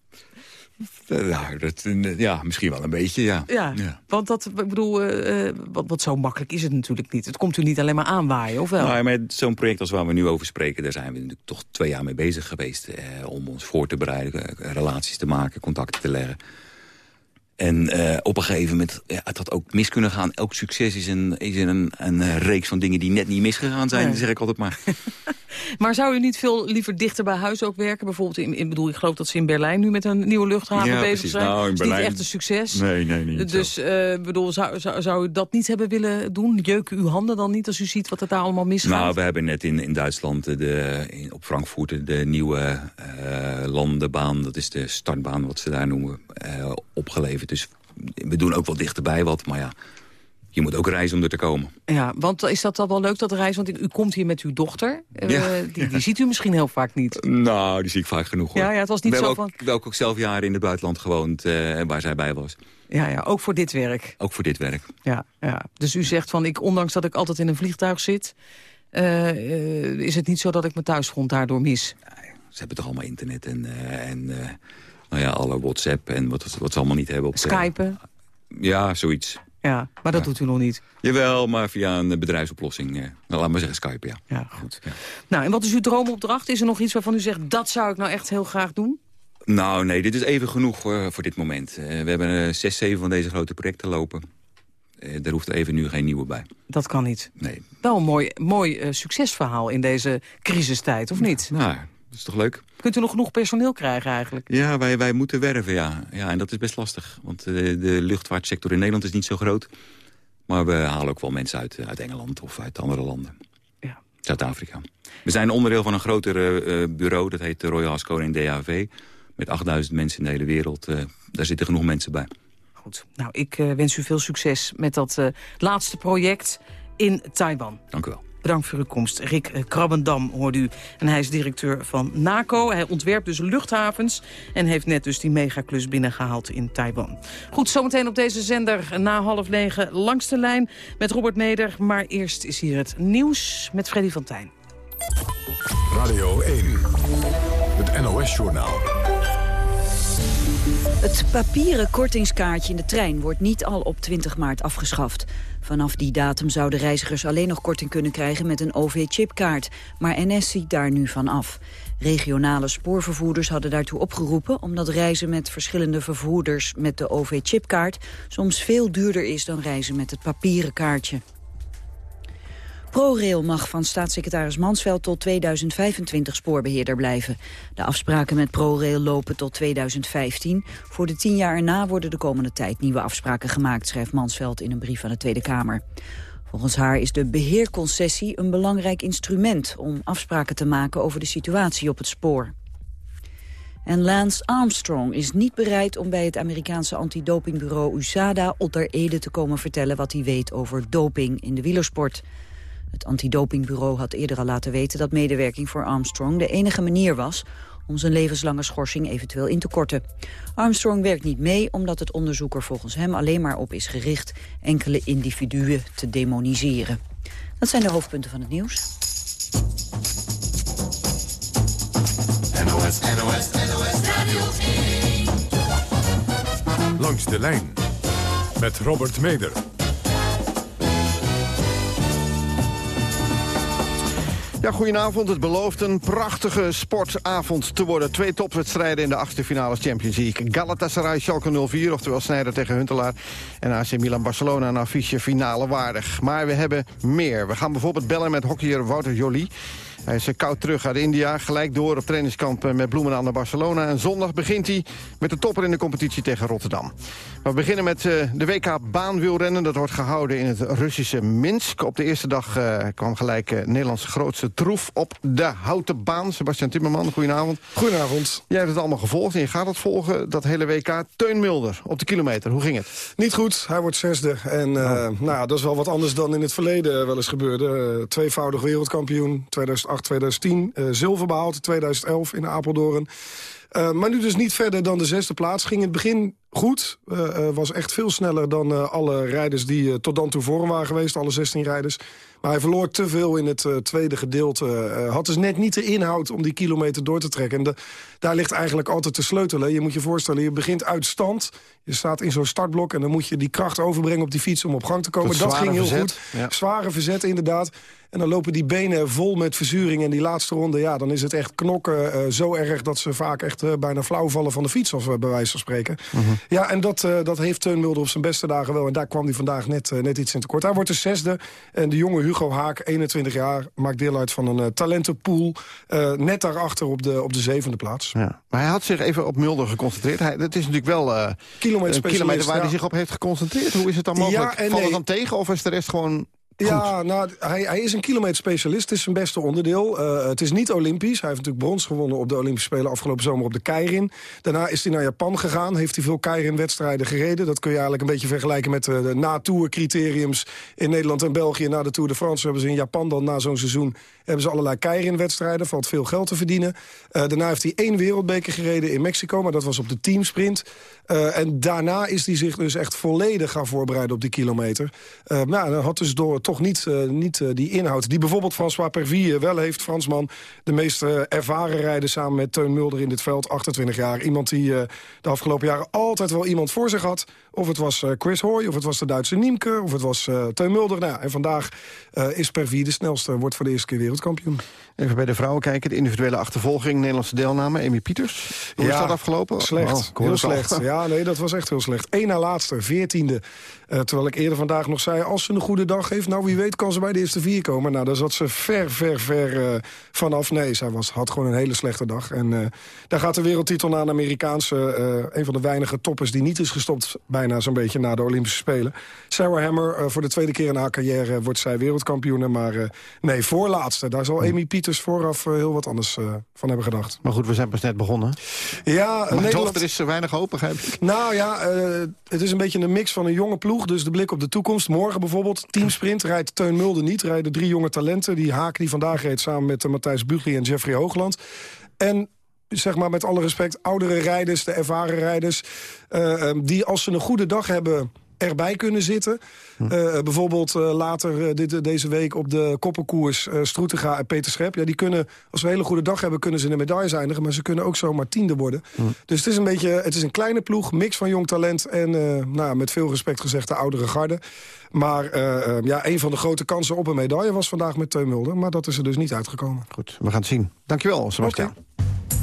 Nou, dat, ja, misschien wel een beetje, ja. Ja, ja. want dat, ik bedoel, uh, wat, wat zo makkelijk is het natuurlijk niet. Het komt u niet alleen maar aanwaaien, of wel? Nou, met zo'n project als waar we nu over spreken... daar zijn we natuurlijk toch twee jaar mee bezig geweest... Eh, om ons voor te bereiden, relaties te maken, contacten te leggen. En uh, op een gegeven moment, ja, het had ook mis kunnen gaan. Elk succes is een, is een, een reeks van dingen die net niet misgegaan zijn. Nee. zeg ik altijd maar. (laughs) maar zou u niet veel liever dichter bij huis ook werken? Bijvoorbeeld, in, in bedoel, ik geloof dat ze in Berlijn nu met een nieuwe luchthaven ja, bezig precies. zijn. Nou, in is niet echt een succes. Nee, nee, niet Dus uh, bedoel, zou, zou, zou u dat niet hebben willen doen? Jeuken uw handen dan niet als u ziet wat er daar allemaal misgaat? Nou, we hebben net in, in Duitsland de, in, op Frankfurt de nieuwe uh, landenbaan. Dat is de startbaan, wat ze daar noemen, uh, Dus we doen ook wel dichterbij wat, maar ja, je moet ook reizen om er te komen. Ja, want is dat dan wel leuk, dat reizen? Want u komt hier met uw dochter. Ja, uh, die, die ziet u misschien heel vaak niet. Nou, die zie ik vaak genoeg hoor. Ja, ja het was niet we zo hebben van... ook, ook, ook zelf jaren in het buitenland gewoond, uh, waar zij bij was. Ja, ja, ook voor dit werk. Ook voor dit werk. Ja, ja. Dus u zegt van, ik, ondanks dat ik altijd in een vliegtuig zit... Uh, is het niet zo dat ik mijn thuisgrond daardoor mis? Ja, ze hebben toch allemaal internet en... en nou ja, alle WhatsApp en wat, wat ze allemaal niet hebben. Op Skypen? Ja, zoiets. Ja, maar dat ja. doet u nog niet? Jawel, maar via een bedrijfsoplossing. Nou, laat maar zeggen Skype, ja. Ja, goed. Ja. Nou, en wat is uw droomopdracht? Is er nog iets waarvan u zegt, dat zou ik nou echt heel graag doen? Nou, nee, dit is even genoeg voor, voor dit moment. Uh, we hebben uh, zes, zeven van deze grote projecten lopen. Er hoeft er even nu geen nieuwe bij. Dat kan niet? Nee. Wel een mooi, mooi succesverhaal in deze crisistijd, of niet? Nou, dat is toch leuk? Kunt u nog genoeg personeel krijgen eigenlijk? Ja, wij, wij moeten werven, ja. ja. En dat is best lastig. Want de, de luchtvaartsector in Nederland is niet zo groot. Maar we halen ook wel mensen uit, uit Engeland of uit andere landen. Ja. Zuid-Afrika. We zijn onderdeel van een groter uh, bureau. Dat heet de Royal Haskoning DAV. Met 8000 mensen in de hele wereld. Uh, daar zitten genoeg mensen bij. Goed. Nou, ik uh, wens u veel succes met dat laatste project in Taiwan. Dank u wel. Bedankt voor uw komst. Rick eh, Krabbendam hoort u. En hij is directeur van NACO. Hij ontwerpt dus luchthavens en heeft net dus die megaklus binnengehaald in Taiwan. Goed, zometeen op deze zender na half negen langs de lijn met Robert Meder. Maar eerst is hier het nieuws met Freddy van Tijn. Radio 1, het NOS-journaal. Het papieren kortingskaartje in de trein wordt niet al op 20 maart afgeschaft. Vanaf die datum zouden reizigers alleen nog korting kunnen krijgen met een OV-chipkaart. Maar NS ziet daar nu van af. Regionale spoorvervoerders hadden daartoe opgeroepen... omdat reizen met verschillende vervoerders met de OV-chipkaart... soms veel duurder is dan reizen met het papieren kaartje. ProRail mag van staatssecretaris Mansveld tot 2025 spoorbeheerder blijven. De afspraken met ProRail lopen tot 2015. Voor de tien jaar erna worden de komende tijd nieuwe afspraken gemaakt, schrijft Mansveld in een brief aan de Tweede Kamer. Volgens haar is de beheerconcessie een belangrijk instrument om afspraken te maken over de situatie op het spoor. En Lance Armstrong is niet bereid om bij het Amerikaanse antidopingbureau USADA onder Ede te komen vertellen wat hij weet over doping in de wielersport. Het antidopingbureau had eerder al laten weten dat medewerking voor Armstrong de enige manier was om zijn levenslange schorsing eventueel in te korten. Armstrong werkt niet mee omdat het onderzoek er volgens hem alleen maar op is gericht enkele individuen te demoniseren. Dat zijn de hoofdpunten van het nieuws. NOS, NOS, NOS Radio Langs de lijn met Robert Meder. Ja, goedenavond. Het belooft een prachtige sportavond te worden. Twee topwedstrijden in de achtste finale Champions League. Galatasaray Schalke 04, oftewel Snijder tegen Huntelaar. En AC Milan Barcelona een affiche finale waardig. Maar we hebben meer. We gaan bijvoorbeeld bellen met hockeyer Wouter Jolie. Hij is koud terug uit India, gelijk door op trainingskamp met Bloemen aan naar Barcelona. En zondag begint hij met de topper in de competitie tegen Rotterdam. We beginnen met uh, de WK baanwielrennen. Dat wordt gehouden in het Russische Minsk. Op de eerste dag uh, kwam gelijk Nederlands grootste troef op de houten baan. Sebastian Timmerman, goedenavond. Goedenavond. Jij hebt het allemaal gevolgd en je gaat het volgen, dat hele WK. Teun Mulder op de kilometer, hoe ging het? Niet goed, hij wordt zesde. En oh. nou dat is wel wat anders dan in het verleden wel eens gebeurde. tweevoudig wereldkampioen, 2008. 2010. Uh, zilver behaald 2011 in Apeldoorn. Uh, maar nu dus niet verder dan de zesde plaats. Ging in het begin goed. Uh, was echt veel sneller dan alle rijders die tot dan toe voor hem waren geweest. Alle 16 rijders. Maar hij verloor te veel in het tweede gedeelte. had dus net niet de inhoud om die kilometer door te trekken. En de, daar ligt eigenlijk altijd te sleutelen. Je moet je voorstellen, je begint uit stand. Je staat in zo'n startblok en dan moet je die kracht overbrengen op die fiets om op gang te komen. Dat, ging heel verzet, goed. Ja. Zware verzet inderdaad. En dan lopen die benen vol met verzuring. En die laatste ronde, ja, dan is het echt knokken uh, zo erg... dat ze vaak echt uh, bijna flauw vallen van de fiets, als we bij wijze van spreken. Uh -huh. Ja, en dat, uh, dat heeft Teun Mulder op zijn beste dagen wel. En daar kwam hij vandaag net, net iets in tekort. Hij wordt de zesde. En de jonge Hugo Haak, 21 jaar, maakt deel uit van een talentenpool. net daarachter op de, op de zevende plaats. Ja. Maar hij had zich even op Mulder geconcentreerd. Hij, dat is natuurlijk wel een kilometer waar ja. hij zich op heeft geconcentreerd. Hoe is het dan mogelijk? Ja, Valt het dan tegen of is de rest gewoon Goed. Ja, nou, hij, hij is een kilometerspecialist. Het is zijn beste onderdeel. Uh, het is niet Olympisch. Hij heeft natuurlijk brons gewonnen op de Olympische Spelen afgelopen zomer op de Keirin. Daarna is hij naar Japan gegaan. Heeft hij veel Keirin-wedstrijden gereden. Dat kun je eigenlijk een beetje vergelijken met uh, de na-tour-criteriums in Nederland en België. Na de Tour de France hebben ze in Japan dan na zo'n seizoen hebben ze allerlei Keirin-wedstrijden. Valt veel geld te verdienen. Uh, daarna heeft hij één wereldbeker gereden in Mexico, maar dat was op de teamsprint. en daarna is hij zich dus echt volledig gaan voorbereiden op die kilometer. nou, dan had dus door toch niet, uh, niet uh, die inhoud. Die bijvoorbeeld François Pervie wel heeft, Fransman. De meest ervaren rijder samen met Teun Mulder in dit veld, 28 jaar. Iemand die de afgelopen jaren altijd wel iemand voor zich had. Of het was Chris Hoy, of het was de Duitse Niemke, of het was Teun Mulder. Nou, en vandaag is Pervie de snelste, wordt voor de eerste keer wereldkampioen. Even bij de vrouwen kijken, de individuele achtervolging, Nederlandse deelname, Amy Pieters. Hoe ja, is dat afgelopen? Slecht, oh, heel slecht. Ja, nee, dat was echt heel slecht. Eén na laatste, veertiende. Uh, terwijl ik eerder vandaag nog zei, als ze een goede dag heeft... nou, wie weet kan ze bij de eerste vier komen. Nou, daar zat ze ver, ver, ver uh, vanaf. Nee, zij was, had gewoon een hele slechte dag. En uh, daar gaat de wereldtitel naar een Amerikaanse... een van de weinige toppers die niet is gestopt... bijna zo'n beetje na de Olympische Spelen. Sarah Hammer, voor de tweede keer in haar carrière... wordt zij wereldkampioene, maar nee, voorlaatste. Daar zal Amy Pieters vooraf heel wat anders van hebben gedacht. Maar goed, we zijn pas net begonnen. Ja, maar Nederland... toch, er is weinig hoop, begrijp ik. Nou ja, het is een beetje een mix van een jonge ploeg dus de blik op de toekomst. Morgen bijvoorbeeld, teamsprint, rijdt Teun Mulder niet. Rijden drie jonge talenten. Die Haak die vandaag reed samen met uh, Matthijs Bugli en Jeffrey Hoogland. En zeg maar met alle respect, oudere rijders, de ervaren rijders... Uh, die als ze een goede dag hebben erbij kunnen zitten. Hm. Uh, bijvoorbeeld uh, later dit, deze week op de koppenkoers Stroetega en Peter Schep. Ja, die kunnen, als we een hele goede dag hebben, kunnen ze in de medailles eindigen. Maar ze kunnen ook zomaar tiende worden. Hm. Dus het is een beetje, het is een kleine ploeg, mix van jong talent en nou, met veel respect gezegd de oudere garde. Maar ja, een van de grote kansen op een medaille was vandaag met Teun Mulder. Maar dat is er dus niet uitgekomen. Goed, we gaan het zien. Dankjewel, Sebastian. Okay.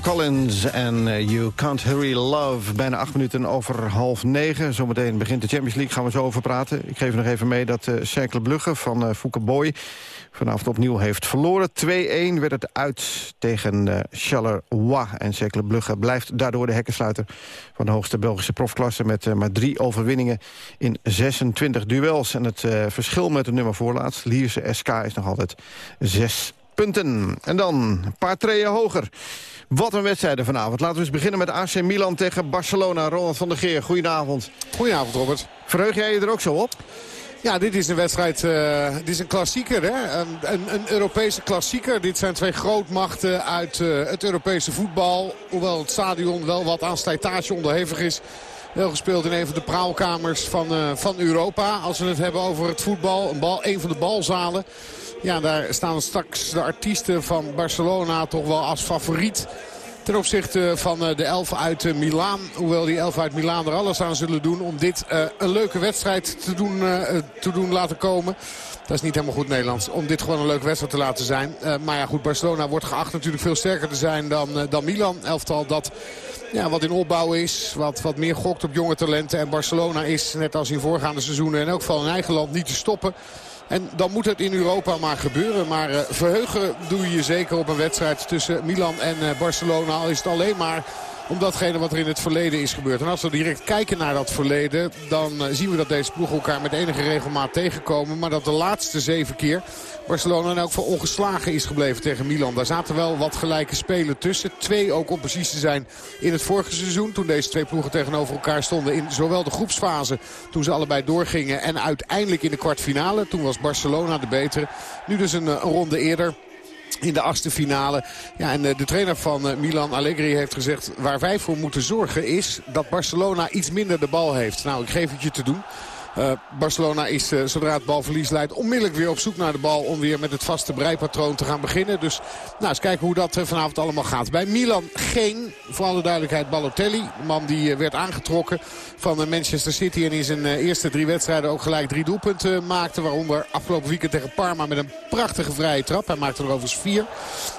Collins en uh, You Can't Hurry Love. Bijna acht minuten over half negen. Zometeen begint de Champions League, gaan we zo over praten. Ik geef nog even mee dat uh, Cercle van uh, Fouke Boy... vanavond opnieuw heeft verloren. 2-1 werd het uit tegen uh, Charleroi. En Cercle Blugge blijft daardoor de hekkensluiter... van de hoogste Belgische profklasse... met maar drie overwinningen in 26 duels. En het verschil met de nummer voorlaatst, Lierse SK, is nog altijd zes punten. En dan een paar treeën hoger. Wat een wedstrijden vanavond. Laten we eens beginnen met AC Milan tegen Barcelona. Ronald van der Geer, goedenavond. Goedenavond, Robert. Verheug jij je er ook zo op? Ja, dit is een wedstrijd, uh, dit is een klassieker, hè? Een, een, een, Europese klassieker. Dit zijn twee grootmachten uit uh, het Europese voetbal. Hoewel het stadion wel wat aan slijtage onderhevig is. Wel gespeeld in een van de praalkamers van, uh, van Europa. Als we het hebben over het voetbal. Een, bal, een van de balzalen. Ja, daar staan straks de artiesten van Barcelona toch wel als favoriet. Ten opzichte van de elf uit Milaan. Hoewel die elf uit Milaan er alles aan zullen doen om dit uh, een leuke wedstrijd te doen, te doen laten komen. Dat is niet helemaal goed Nederlands. Om dit gewoon een leuke wedstrijd te laten zijn. Maar ja goed, Barcelona wordt geacht natuurlijk veel sterker te zijn dan, dan Milan. Elftal dat ja, wat in opbouw is. Wat, wat meer gokt op jonge talenten. En Barcelona is, net als in voorgaande seizoenen, in elk geval in eigen land niet te stoppen. En dan moet het in Europa maar gebeuren. Maar uh, verheugen doe je zeker op een wedstrijd tussen Milan en uh, Barcelona. Al is het alleen maar om datgene wat er in het verleden is gebeurd. En als we direct kijken naar dat verleden... dan zien we dat deze ploegen elkaar met enige regelmaat tegenkomen. Maar dat de laatste zeven keer Barcelona in elk geval ongeslagen is gebleven tegen Milan. Daar zaten wel wat gelijke spelen tussen. Twee ook om precies te zijn in het vorige seizoen. Toen deze twee ploegen tegenover elkaar stonden in zowel de groepsfase. Toen ze allebei doorgingen en uiteindelijk in de kwartfinale. Toen was Barcelona de betere. Nu dus een, een ronde eerder in de achtste finale. Ja, en de trainer van Milan, Allegri, heeft gezegd... waar wij voor moeten zorgen is dat Barcelona iets minder de bal heeft. Nou, ik geef het je te doen. Uh, Barcelona is, uh, zodra het balverlies leidt, onmiddellijk weer op zoek naar de bal... om weer met het vaste breipatroon te gaan beginnen. Dus nou, eens kijken hoe dat uh, vanavond allemaal gaat. Bij Milan geen, voor alle duidelijkheid, Balotelli. De man die werd aangetrokken van Manchester City... en in zijn eerste drie wedstrijden ook gelijk drie doelpunten maakte. Waaronder afgelopen weekend tegen Parma met een prachtige vrije trap. Hij maakte er overigens vier.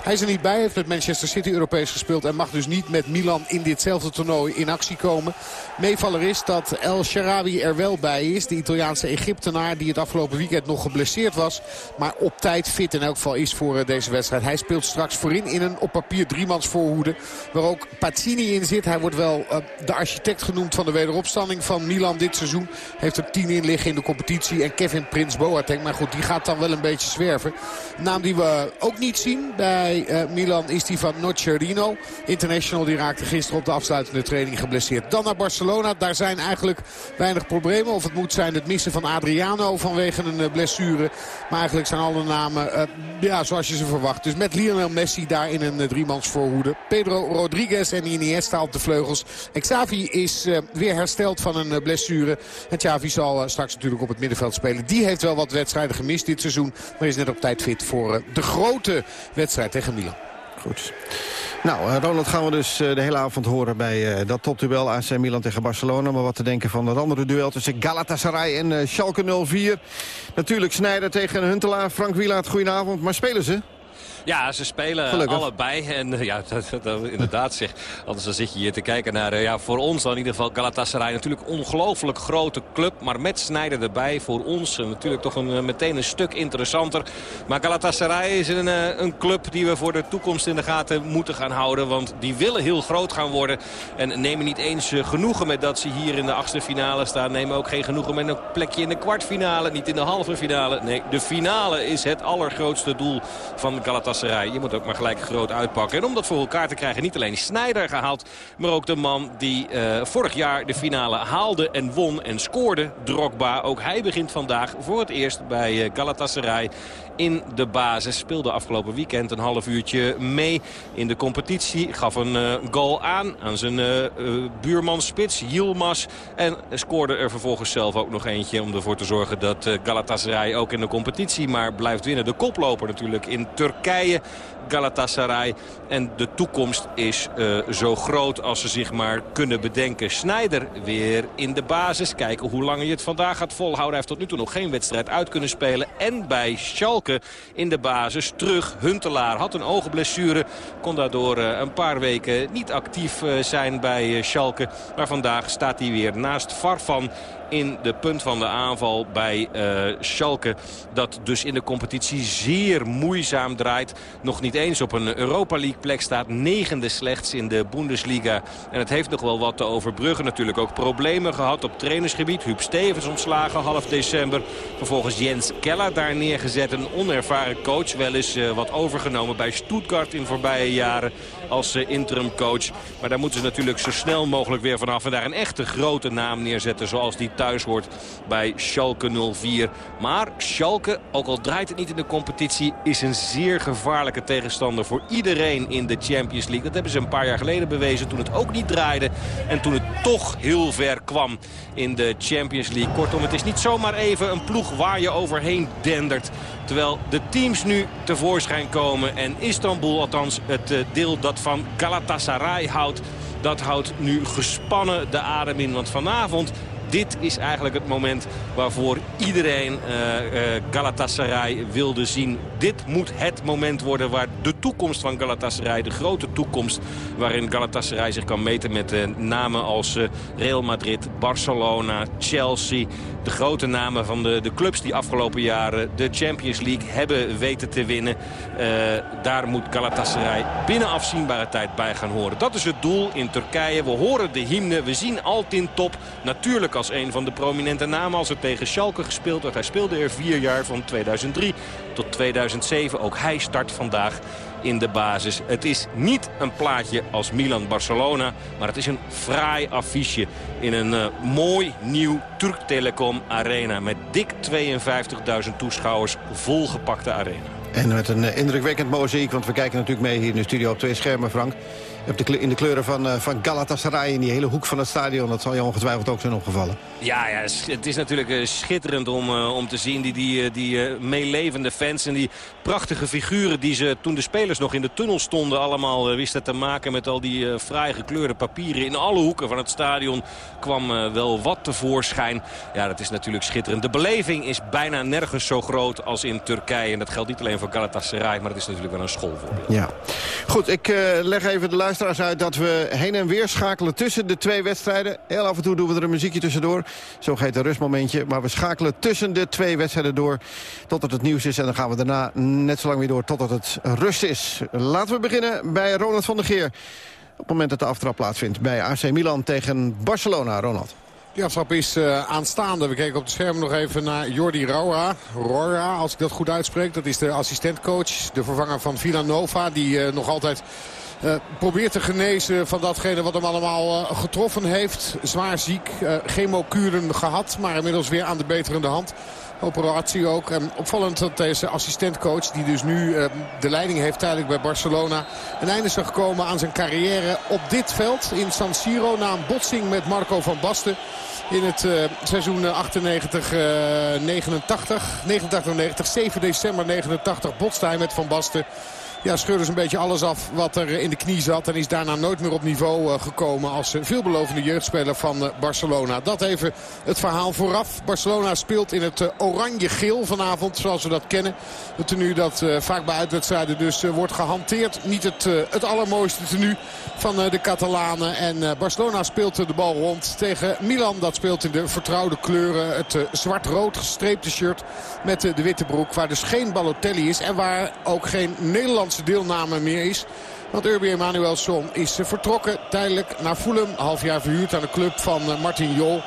Hij is er niet bij, heeft met Manchester City Europees gespeeld... en mag dus niet met Milan in ditzelfde toernooi in actie komen. Meevaller is dat El Sharawi er wel bij is de Italiaanse Egyptenaar die het afgelopen weekend nog geblesseerd was. Maar op tijd fit in elk geval is voor eh, deze wedstrijd. Hij speelt straks voorin in een op papier driemans voorhoede. Waar ook Pazzini in zit. Hij wordt wel uh, de architect genoemd van de wederopstanding van Milan dit seizoen. Heeft er tien in liggen in de competitie. En Kevin Prins Boateng. Maar goed, die gaat dan wel een beetje zwerven. Naam die we ook niet zien bij uh, Milan is die van Nocerino. International die raakte gisteren op de afsluitende training geblesseerd. Dan naar Barcelona. Daar zijn eigenlijk weinig problemen. Of het moet zijn het missen van Adriano vanwege een eh, blessure. Maar eigenlijk zijn alle namen uh, ja, zoals je ze verwacht. Dus met Lionel Messi daar in een uh, driemans voorhoede. Pedro Rodriguez en Iniesta op de vleugels. Xavi is weer hersteld van een blessure. En Xavi zal straks natuurlijk op het middenveld spelen. Die heeft wel wat wedstrijden gemist dit seizoen. Maar is net op tijd fit voor de grote wedstrijd tegen Milan. Goed. Nou, Ronald gaan we dus de hele avond horen bij uh, dat topduel AC Milan tegen Barcelona. Maar wat te denken van dat andere duel tussen Galatasaray en Schalke 04. Natuurlijk Snijder tegen Huntelaar. Frank Wielaert, goedenavond. Maar spelen ze? Ja, ze spelen Gelukkig. allebei. En ja, (laughs) dat, dat, inderdaad zeg. Anders dan zit je hier te kijken naar, ja, voor ons dan in ieder geval Galatasaray. Natuurlijk ongelooflijk grote club. Maar met Snijder erbij voor ons natuurlijk toch een, meteen een stuk interessanter. Maar Galatasaray is een, een club die we voor de toekomst in de gaten moeten gaan houden. Want die willen heel groot gaan worden. En nemen niet eens genoegen met dat ze hier in de achtste finale staan. Nemen ook geen genoegen met een plekje in de kwartfinale. Niet in de halve finale. Nee, de finale is het allergrootste doel van Galatasaray. Je moet ook maar gelijk groot uitpakken. En om dat voor elkaar te krijgen, niet alleen Snijder gehaald... maar ook de man die uh, vorig jaar de finale haalde en won en scoorde. Drogba, ook hij begint vandaag voor het eerst bij uh, Galatasaray in de basis. Speelde afgelopen weekend een half uurtje mee in de competitie. Gaf een uh, goal aan aan zijn uh, buurman Spits, Yilmaz. En scoorde er vervolgens zelf ook nog eentje om ervoor te zorgen dat Galatasaray ook in de competitie maar blijft winnen. De koploper natuurlijk in Turkije. ideia Galatasaray. En de toekomst is uh, zo groot als ze zich maar kunnen bedenken. Snijder weer in de basis. Kijken hoe lang hij het vandaag gaat volhouden. Hij heeft tot nu toe nog geen wedstrijd uit kunnen spelen. En bij Schalke in de basis terug. Huntelaar had een ogenblessure. Kon daardoor uh, een paar weken niet actief uh, zijn bij Schalke. Maar vandaag staat hij weer naast Farfan in de punt van de aanval bij Schalke. Dat dus in de competitie zeer moeizaam draait. Nog niet eens op een Europa League plek staat. Negende slechts in de Bundesliga. En het heeft nog wel wat te overbruggen. Natuurlijk ook problemen gehad op trainersgebied. Huub Stevens ontslagen half december. Vervolgens Jens Keller daar neergezet. Een onervaren coach. Wel eens uh, wat overgenomen bij Stuttgart in voorbije jaren als uh, interim coach. Maar daar moeten ze natuurlijk zo snel mogelijk weer vanaf. En daar een echte grote naam neerzetten zoals die thuis hoort bij Schalke 04. Maar Schalke, ook al draait het niet in de competitie... is een zeer gevaarlijke tegenstander voor iedereen in de Champions League. Dat hebben ze een paar jaar geleden bewezen toen het ook niet draaide. En toen het toch heel ver kwam in de Champions League. Kortom, het is niet zomaar even een ploeg waar je overheen dendert. Terwijl de teams nu tevoorschijn komen. En Istanbul, althans het deel dat van Galatasaray houdt... dat houdt nu gespannen de adem in. Want vanavond dit is eigenlijk het moment waarvoor iedereen uh, Galatasaray wilde zien. Dit moet het moment worden waar de toekomst van Galatasaray, de grote toekomst... waarin Galatasaray zich kan meten met namen als Real Madrid, Barcelona, Chelsea... de grote namen van de, de clubs die afgelopen jaren de Champions League hebben weten te winnen. daar moet Galatasaray binnen afzienbare tijd bij gaan horen. Dat is het doel in Turkije. We horen de hymne, we zien Altin top. Natuurlijk als een van de prominente namen als er tegen Schalke gespeeld werd. Hij speelde er vier jaar van 2003 tot 2007. Ook hij start vandaag in de basis. Het is niet een plaatje als Milan-Barcelona, maar het is een fraai affiche in een uh, mooi nieuw Turk Telecom Arena. Met dik 52.000 toeschouwers, volgepakte arena. En met een uh, indrukwekkend mozaïek, want we kijken natuurlijk mee hier in de studio op twee schermen, Frank in de kleuren van, uh, van Galatasaray in die hele hoek van het stadion. Dat zal je ongetwijfeld ook zijn opgevallen. Ja, ja het is natuurlijk uh, schitterend om, uh, om te zien. Die, die, die meelevende fans en die prachtige figuren die ze toen de spelers nog in de tunnel stonden... allemaal wisten te maken met al die fraai gekleurde papieren. In alle hoeken van het stadion kwam wel wat tevoorschijn. Ja, dat is natuurlijk schitterend. De beleving is bijna nergens zo groot als in Turkije. En dat geldt niet alleen voor Galatasaray, maar het is natuurlijk wel een schoolvoorbeeld. Ja. Goed, ik leg even de luisteraar luisteraars uit dat we heen en weer schakelen tussen de twee wedstrijden. Heel af en toe doen we er een muziekje tussendoor. Zo heet een rustmomentje. Maar we schakelen tussen de twee wedstrijden door totdat het nieuws is. En dan gaan we daarna net zo lang weer door totdat het rust is. Laten we beginnen bij Ronald van der Geer. Op het moment dat de aftrap plaatsvindt bij AC Milan tegen Barcelona. Ronald. Die aftrap is uh, aanstaande. We kijken op het scherm nog even naar Jordi Raura. Rora, als ik dat goed uitspreek. Dat is de assistentcoach, de vervanger van Villanova. Die uh, nog altijd probeert te genezen van datgene wat hem allemaal uh, getroffen heeft. Zwaar ziek, uh, chemokuren gehad, maar inmiddels weer aan de beterende hand. Operatie ook. En opvallend dat deze assistentcoach, die dus nu de leiding heeft tijdelijk bij Barcelona... een einde is gekomen aan zijn carrière op dit veld in San Siro... na een botsing met Marco van Basten in het seizoen 98, uh, 89, 89, 90, 7 december 89 botste hij met Van Basten ja, scheurde dus een beetje alles af wat er in de knie zat. En is daarna nooit meer op niveau uh, gekomen als uh, veelbelovende jeugdspeler van uh, Barcelona. Dat even het verhaal vooraf. Barcelona speelt in het oranje-geel vanavond, zoals we dat kennen. Het tenue dat vaak bij uitwedstrijden dus wordt gehanteerd. Niet het, het allermooiste tenue van de Catalanen. En Barcelona speelt de bal rond tegen Milan. Dat speelt in de vertrouwde kleuren. Het zwart-rood gestreepte shirt met de witte broek. Waar dus geen Balotelli is en waar ook geen Nederlands deelname meer is. Want Urbi Emanuelson is vertrokken tijdelijk naar Fulham. Half jaar verhuurd aan de club van eh, Martin Jol.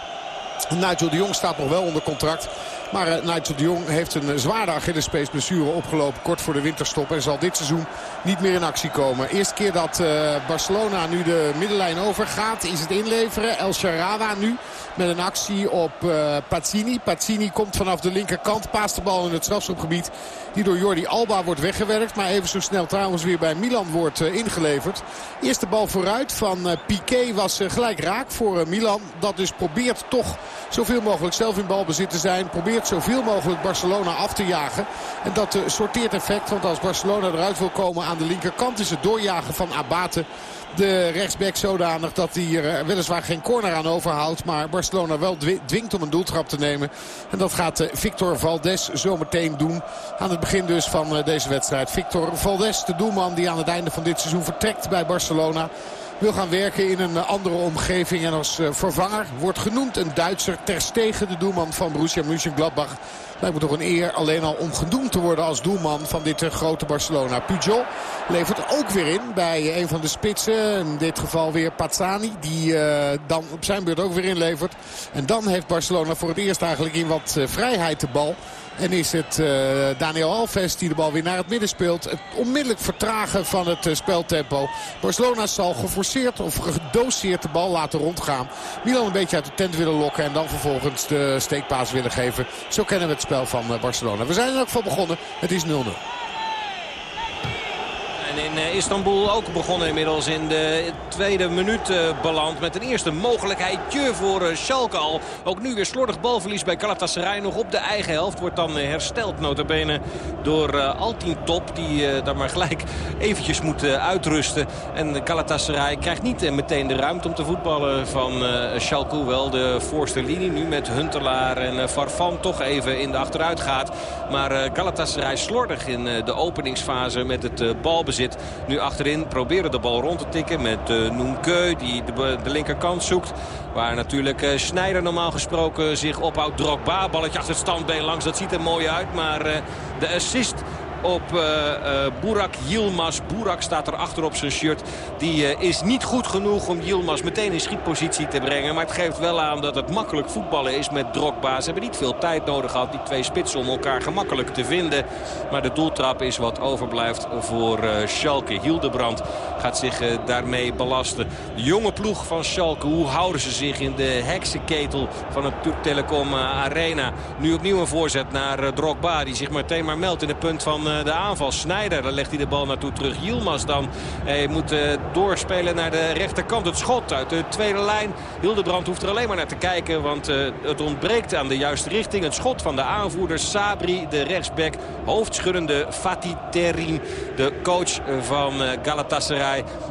Nigel de Jong staat nog wel onder contract. Maar uh, Nigel de Jong heeft een uh, zware Achillespees blessure opgelopen kort voor de winterstop. En zal dit seizoen niet meer in actie komen. Eerste keer dat Barcelona nu de middenlijn overgaat is het inleveren. El Sharada nu met een actie op uh, Pazzini. Pazzini komt vanaf de linkerkant. Paast de bal in het strafschopgebied. Die door Jordi Alba wordt weggewerkt. Maar even zo snel trouwens weer bij Milan wordt uh, ingeleverd. Eerste bal vooruit van uh, Piqué was gelijk raak voor Milan. Dat dus probeert toch zoveel mogelijk zelf in balbezit te zijn. Probeert zoveel mogelijk Barcelona af te jagen. En dat sorteert effect. Want als Barcelona eruit wil komen aan de linkerkant is het doorjagen van Abate de rechtsback zodanig dat hij er eh, weliswaar geen corner aan overhoudt. Maar Barcelona wel dwingt om een doeltrap te nemen. En dat gaat eh, Victor Valdes zometeen doen. Aan het begin dus van eh, deze wedstrijd. Victor Valdes, de doelman die aan het einde van dit seizoen vertrekt bij Barcelona wil gaan werken in een andere omgeving. En als vervanger wordt genoemd een Duitser ter stegen. De doelman van Borussia Mönchengladbach. Lijkt me toch een eer alleen al om genoemd te worden als doelman van dit eh, grote Barcelona. Pujol levert ook weer in bij een van de spitsen. In dit geval weer Pazzani. Die dan op zijn beurt ook weer inlevert. En dan heeft Barcelona voor het eerst eigenlijk in wat vrijheid de bal. En is het uh, Daniel Alves die de bal weer naar het midden speelt. Het onmiddellijk vertragen van het uh, speltempo. Barcelona zal geforceerd of gedoseerd de bal laten rondgaan. Milan een beetje uit de tent willen lokken. En dan vervolgens de steekpaas willen geven. Zo kennen we het spel van uh, Barcelona. We zijn er ook van begonnen. Het is 0-0 in Istanbul ook begonnen inmiddels in de tweede minuut beland. Met een eerste mogelijkheidje voor Schalke al. Ook nu weer slordig balverlies bij Galatasaray. Nog op de eigen helft wordt dan hersteld notabene door Altin Top. Die daar maar gelijk eventjes moet uitrusten. En Galatasaray krijgt niet meteen de ruimte om te voetballen van Schalke. Wel de voorste linie nu met Huntelaar en Farfan toch even in de achteruit gaat. Maar Galatasaray slordig in de openingsfase met het balbezit. Nu achterin proberen de bal rond te tikken met uh, Noenkeu die de, de linkerkant zoekt. Waar natuurlijk uh, Snijder normaal gesproken zich ophoudt. Drogba, balletje achter het standbeen langs, dat ziet er mooi uit. Maar uh, de assist op uh, uh, Burak Yilmaz. Burak staat er achter op zijn shirt. Die uh, is niet goed genoeg om Yilmaz meteen in schietpositie te brengen. Maar het geeft wel aan dat het makkelijk voetballen is met Drogba. Ze hebben niet veel tijd nodig gehad, die twee spitsen, om elkaar gemakkelijk te vinden. Maar de doeltrap is wat overblijft voor Schalke. Hildebrand gaat zich daarmee belasten. De jonge ploeg van Schalke, hoe houden ze zich in de heksenketel van het Turk Telecom Arena? Nu opnieuw een voorzet naar Drogba, die zich meteen maar meldt in het punt van eh, de aanval. Snijder, daar legt hij de bal naartoe terug. Yilmaz dan. Hij moet eh, doorspelen naar de rechterkant. Het schot uit de tweede lijn. Hildebrand hoeft er alleen maar naar te kijken. Want eh, het ontbreekt aan de juiste richting. Het schot van de aanvoerder Sabri, de rechtsback. Hoofdschuddende Fatih Terim, de coach van Galatasaray.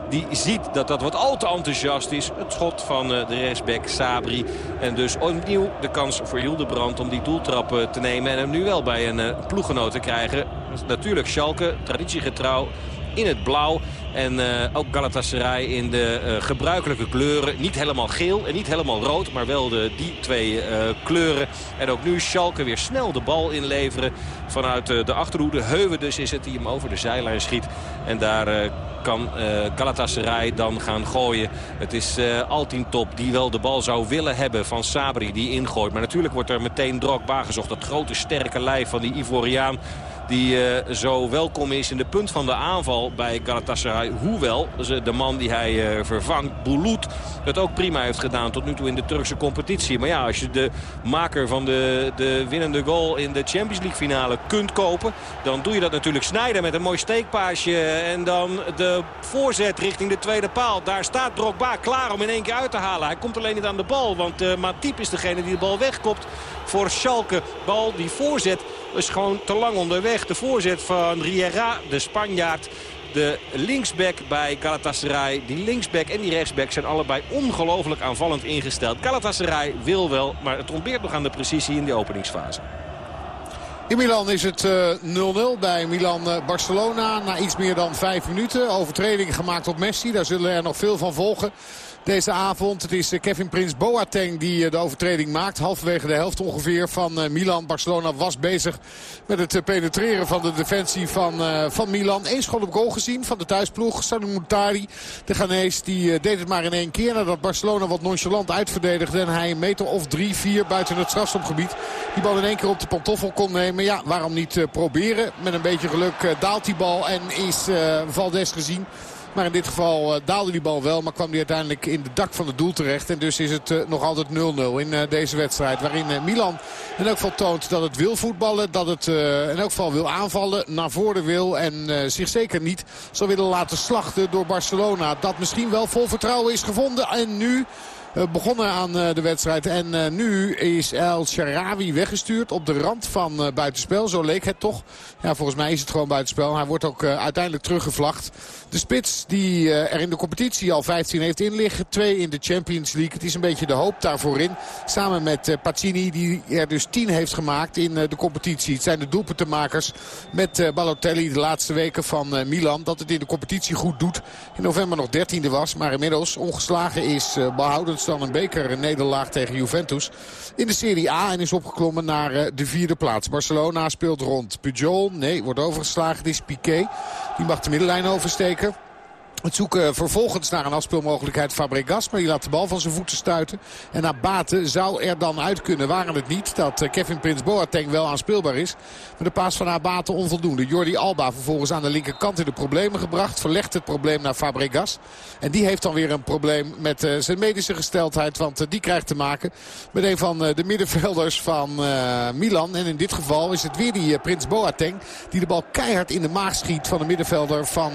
Die ziet dat dat wat al te enthousiast is. Het schot van de rechtsback Sabri. En dus opnieuw de kans voor Hildebrand om die doeltrap te nemen. En hem nu wel bij een ploeggenoot te krijgen natuurlijk Schalke, traditiegetrouw in het blauw. En uh, ook Galatasaray in de uh, gebruikelijke kleuren. Niet helemaal geel en niet helemaal rood, maar wel de, die twee uh, kleuren. En ook nu Schalke weer snel de bal inleveren vanuit de achterhoede. Heuven dus is het die hem over de zijlijn schiet. En daar kan Galatasaray dan gaan gooien. Het is Altin Top die wel de bal zou willen hebben van Sabri die ingooit. Maar natuurlijk wordt er meteen Drogba gezocht. Dat grote sterke lijf van die Ivoriaan die uh, zo welkom is in de punt van de aanval bij Galatasaray. Hoewel de man die hij uh, vervangt, Bulut, het ook prima heeft gedaan tot nu toe in de Turkse competitie. Maar ja, als je de maker van de, de winnende goal in de Champions League finale kunt kopen... dan doe je dat natuurlijk snijden met een mooi steekpaasje. En dan de voorzet richting de tweede paal. Daar staat Drogba klaar om in één keer uit te halen. Hij komt alleen niet aan de bal, want uh, Matip is degene die de bal wegkopt voor Schalke. Bal die voorzet is gewoon te lang onderweg. De voorzet van Riera, de Spanjaard. De linksback bij Galatasaray. Die linksback en die rechtsback zijn allebei ongelooflijk aanvallend ingesteld. Galatasaray wil wel, maar het ontbeert nog aan de precisie in de openingsfase. In Milan is het 0-0 uh, bij Milan-Barcelona. Na iets meer dan vijf minuten. Overtreding gemaakt op Messi. Daar zullen er nog veel van volgen deze avond. Het is eh, Kevin Prins Boateng die eh, de overtreding maakt. Halverwege de helft ongeveer van eh, Milan. Barcelona was bezig met het penetreren van de defensie van, van Milan. Eén schot op goal gezien van de thuisploeg. Sanu Moutari, de Ghanese, die deed het maar in één keer. Nadat Barcelona wat nonchalant uitverdedigde. En hij een meter of drie, vier buiten het strafstopgebied. Die bal in één keer op de pantoffel kon nemen. Ja, waarom niet proberen? Met een beetje geluk daalt die bal en is Valdes gezien maar in dit geval uh, daalde die bal wel. Maar kwam die uiteindelijk in de dak van het doel terecht. En dus is het uh, nog altijd 0-0 in uh, deze wedstrijd. Waarin Milan in elk geval toont dat het wil voetballen. Dat het in elk geval wil aanvallen. Naar voren wil. En zich zeker niet zal willen laten slachten door Barcelona. Dat misschien wel vol vertrouwen is gevonden. En nu eh, begonnen aan eh, de wedstrijd. En eh, nu is El Sharawi weggestuurd op de rand van buitenspel. Zo leek het toch. Ja, volgens mij is het gewoon buitenspel. Hij wordt ook uiteindelijk teruggevlacht. De spits die er in de competitie al 15 heeft in liggen. Twee in de Champions League. Het is een beetje de hoop daarvoor in. Samen met Pacini die er dus 10 heeft gemaakt in de competitie. Het zijn de doelpuntenmakers met Balotelli de laatste weken van Milan. Dat het in de competitie goed doet. In november nog 13e was. Maar inmiddels ongeslagen is behoudend dan een beker een nederlaag tegen Juventus in de Serie A. En is opgeklommen naar eh, de vierde plaats. Barcelona speelt rond. Pujol, nee, wordt overgeslagen. Is Piqué. Die mag de middenlijn oversteken. Het zoeken vervolgens naar een afspeelmogelijkheid Fabregas. Maar die laat de bal van zijn voeten stuiten. En naar Baten zou er dan uit kunnen. Waren het niet dat eh, Kevin Prins Boateng wel aanspeelbaar is. Maar de paas van Abate onvoldoende. Jordi Alba vervolgens aan de linkerkant in de problemen gebracht. Verlegt het probleem naar Fabregas. En die heeft dan weer een probleem met uh, zijn medische gesteldheid. Want uh, die krijgt te maken met een van de middenvelders van Milan. En in dit geval is het weer die Prins Boateng. Die de bal keihard in de maag schiet van de middenvelder van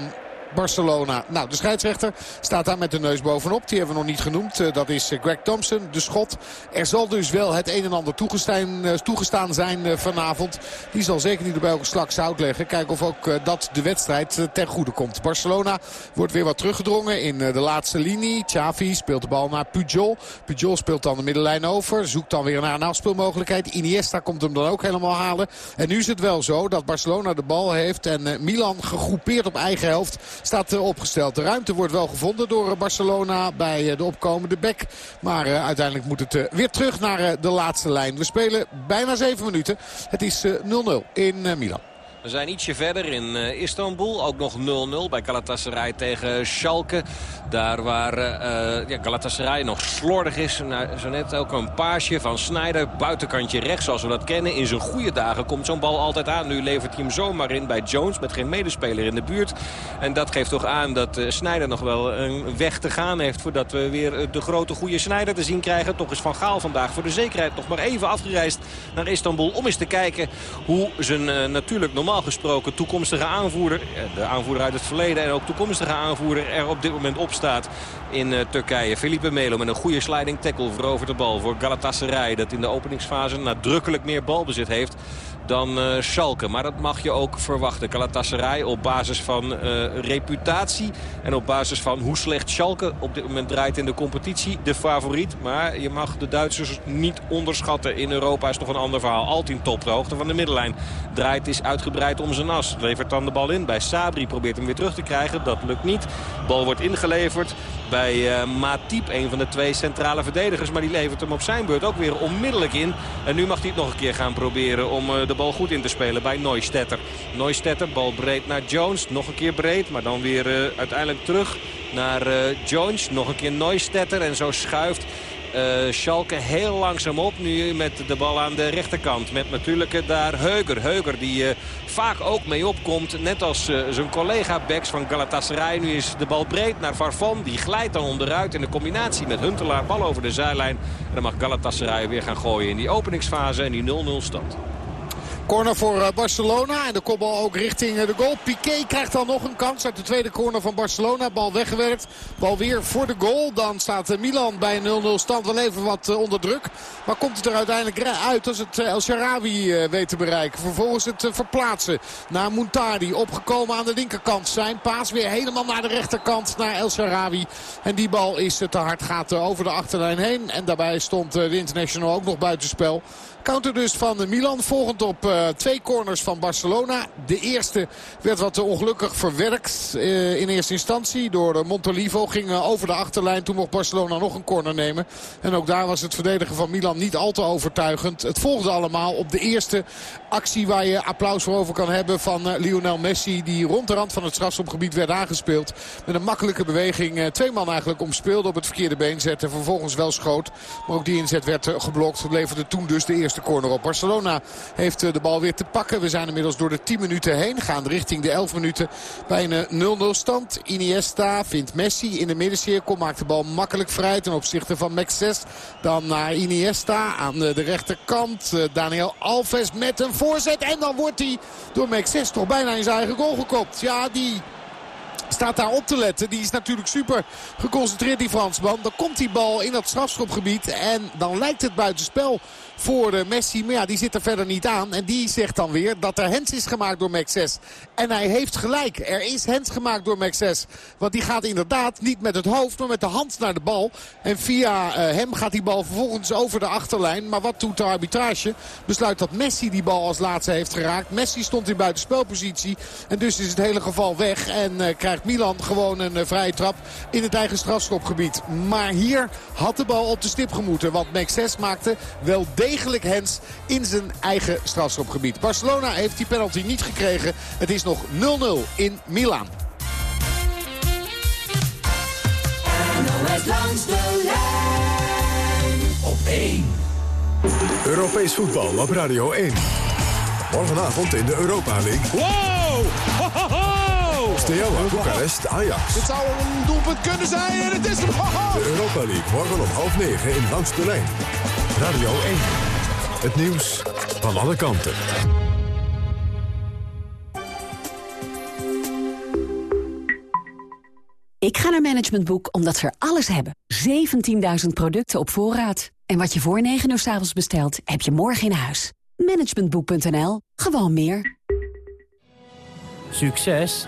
Barcelona. Nou, de scheidsrechter staat daar met de neus bovenop. Die hebben we nog niet genoemd. Eh, dat is Greg Thompson, de schot. Er zal dus wel het een en ander toegestaan, toegestaan zijn vanavond. Die zal zeker niet op elke slag zout leggen. Kijken of ook dat de wedstrijd ten goede komt. Barcelona wordt weer wat teruggedrongen in de laatste linie. Xavi speelt de bal naar Pujol. Pujol speelt dan de middenlijn over. Zoekt dan weer naar een afspeelmogelijkheid. Iniesta komt hem dan ook helemaal halen. En nu is het wel zo dat Barcelona de bal heeft. En eh, Milan gegroepeerd op eigen helft staat eh, opgesteld. De ruimte wordt wel gevonden door eh, Barcelona bij de opkomende bek. Maar uiteindelijk moet het weer terug naar de laatste lijn. We spelen bijna zeven minuten. Het is 0-0 in Milan. We zijn ietsje verder in uh, Istanbul. Ook nog 0-0 bij Galatasaray tegen Schalke. Daar waar uh, ja, Galatasaray nog slordig is. Nou, zo net ook een paasje van Snyder. Buitenkantje rechts zoals we dat kennen. In zijn goede dagen komt zo'n bal altijd aan. Nu levert hij hem zomaar in bij Jones met geen medespeler in de buurt. En dat geeft toch aan dat uh, Snyder nog wel een weg te gaan heeft... voordat we weer de grote goede Snyder te zien krijgen. Toch is Van Gaal vandaag voor de zekerheid nog maar even afgereisd naar Istanbul... om eens te kijken hoe zijn natuurlijk normaal gesproken toekomstige aanvoerder... de aanvoerder uit het verleden en ook toekomstige aanvoerder... er op dit moment op staat in uh, Turkije. Felipe Melo met een goede sliding tackle verovert de bal voor Galatasaray... dat in de openingsfase nadrukkelijk meer balbezit heeft dan uh, Schalke. Maar dat mag je ook verwachten. Galatasaray op basis van reputatie en op basis van hoe slecht Schalke op dit moment draait in de competitie. De favoriet, maar je mag de Duitsers niet onderschatten. In Europa is nog een ander verhaal. Altien top, de hoogte van de middenlijn. Draait is uitgebreid om zijn as. Levert dan de bal in bij Sabri. Probeert hem weer terug te krijgen. Dat lukt niet. Bal wordt ingeleverd bij uh, Matip, een van de twee centrale verdedigers. Maar die levert hem op zijn beurt ook weer onmiddellijk in. En nu mag hij het nog een keer gaan proberen om uh, de bal goed in te spelen bij Neustetter. Neustetter, bal breed naar Jones. Nog een keer breed, maar dan weer uh, uiteindelijk terug naar Jones. Nog een keer Neustetter en zo schuift uh, Schalke heel langzaam op. Nu met de bal aan de rechterkant. Met natuurlijk daar Heuger. Heuger die uh, vaak ook mee opkomt. Net als zijn collega Bex van Galatasaray. Nu is de bal breed naar Varvan. Die glijdt dan onderuit in de combinatie met Huntelaar. Bal over de zijlijn. En dan mag Galatasaray weer gaan gooien in die openingsfase. En die 0-0 stand. Corner voor eh, Barcelona. En de kopbal ook richting eh, de goal. Piqué krijgt dan nog een kans uit de tweede corner van Barcelona. Bal weggewerkt. Bal weer voor de goal. Dan staat eh, Milan bij 0-0 stand wel even wat onder druk. Maar komt het er uiteindelijk uit als het El Sharawi weet te bereiken. Vervolgens het verplaatsen naar Muntari. Opgekomen aan de linkerkant. Zijn paas weer helemaal naar de rechterkant naar El Sharawi. En die bal is te hard. Gaat over de achterlijn heen. En daarbij stond de International ook nog buitenspel. Counter dus van Milan. Volgend op uh, twee corners van Barcelona. De eerste werd wat ongelukkig verwerkt uh, in eerste instantie door Montolivo. Ging over de achterlijn. Toen mocht Barcelona nog een corner nemen. En ook daar was het verdedigen van Milan niet al te overtuigend. Het volgde allemaal op de eerste actie waar je applaus voor over kan hebben van Lionel Messi. Die rond de rand van het strafschopgebied werd aangespeeld. Met een makkelijke beweging. twee man eigenlijk omspeelde op het verkeerde been zette. Vervolgens wel schoot. Maar ook die inzet werd geblokt. Leverde toen dus de eerste eerste corner op. Barcelona heeft eh, de bal weer te pakken. We zijn inmiddels door de 10 minuten heen. Gaan richting de 11 minuten bij een 0-0 stand. Iniesta vindt Messi in de middencirkel. Maakt de bal makkelijk vrij ten opzichte van Max 6. Dan naar Iniesta aan de rechterkant. Eh, Daniel Alves met een voorzet. En dan wordt hij door Max 6 toch bijna in zijn eigen goal gekopt. Ja, die staat daar op te letten. Die is natuurlijk super geconcentreerd, die Fransman. Dan komt die bal in dat strafschopgebied en dan lijkt het buitenspel voor de Messi. Maar ja, die zit er verder niet aan. En die zegt dan weer dat er hens is gemaakt door Max 6. En hij heeft gelijk. Er is hens gemaakt door Max 6. Want die gaat inderdaad niet met het hoofd, maar met de hand naar de bal. En via uh, hem gaat die bal vervolgens over de achterlijn. Maar wat doet de arbitrage? Besluit dat Messi die bal als laatste heeft geraakt. Messi stond in buitenspelpositie. En dus is het hele geval weg. En uh, krijgt Milan gewoon een vrije trap in het eigen strafschopgebied. Maar hier had de bal op de stip gemoeten. Want Max 6 maakte wel degelijk hens in zijn eigen strafschopgebied. Barcelona heeft die penalty niet gekregen. Het is nog 0-0 in Milaan. langs de lijn op 1. Europees voetbal op Radio 1. Morgenavond in de Europa League. Wow! Ho, ho, ho! Steaua Boekarest Ajax. Dit zou een doelpunt kunnen zijn en het is hem. De Europa League morgen om half negen in Langs de Lijn. Radio 1. Het nieuws van alle kanten. Ik ga naar Management Boek omdat ze er alles hebben. 17.000 producten op voorraad. En wat je voor 9 uur s avonds bestelt, heb je morgen in huis. Managementboek.nl. Gewoon meer. Succes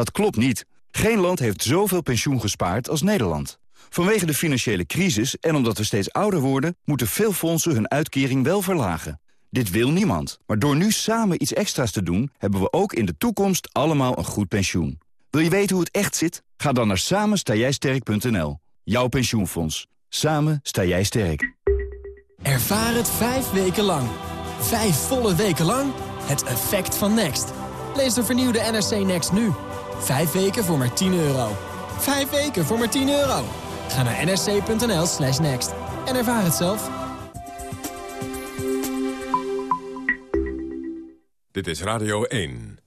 Dat klopt niet. Geen land heeft zoveel pensioen gespaard als Nederland. Vanwege de financiële crisis en omdat we steeds ouder worden... moeten veel fondsen hun uitkering wel verlagen. Dit wil niemand. Maar door nu samen iets extra's te doen... hebben we ook in de toekomst allemaal een goed pensioen. Wil je weten hoe het echt zit? Ga dan naar samenstaaijsterk.nl. Jouw pensioenfonds. Samen sta jij sterk. Ervaar het vijf weken lang. Vijf volle weken lang. Het effect van Next. Lees de vernieuwde NRC Next nu. Vijf weken voor maar 10 euro. Vijf weken voor maar 10 euro. Ga naar nsc.nl slash next en ervaar het zelf. Dit is Radio 1.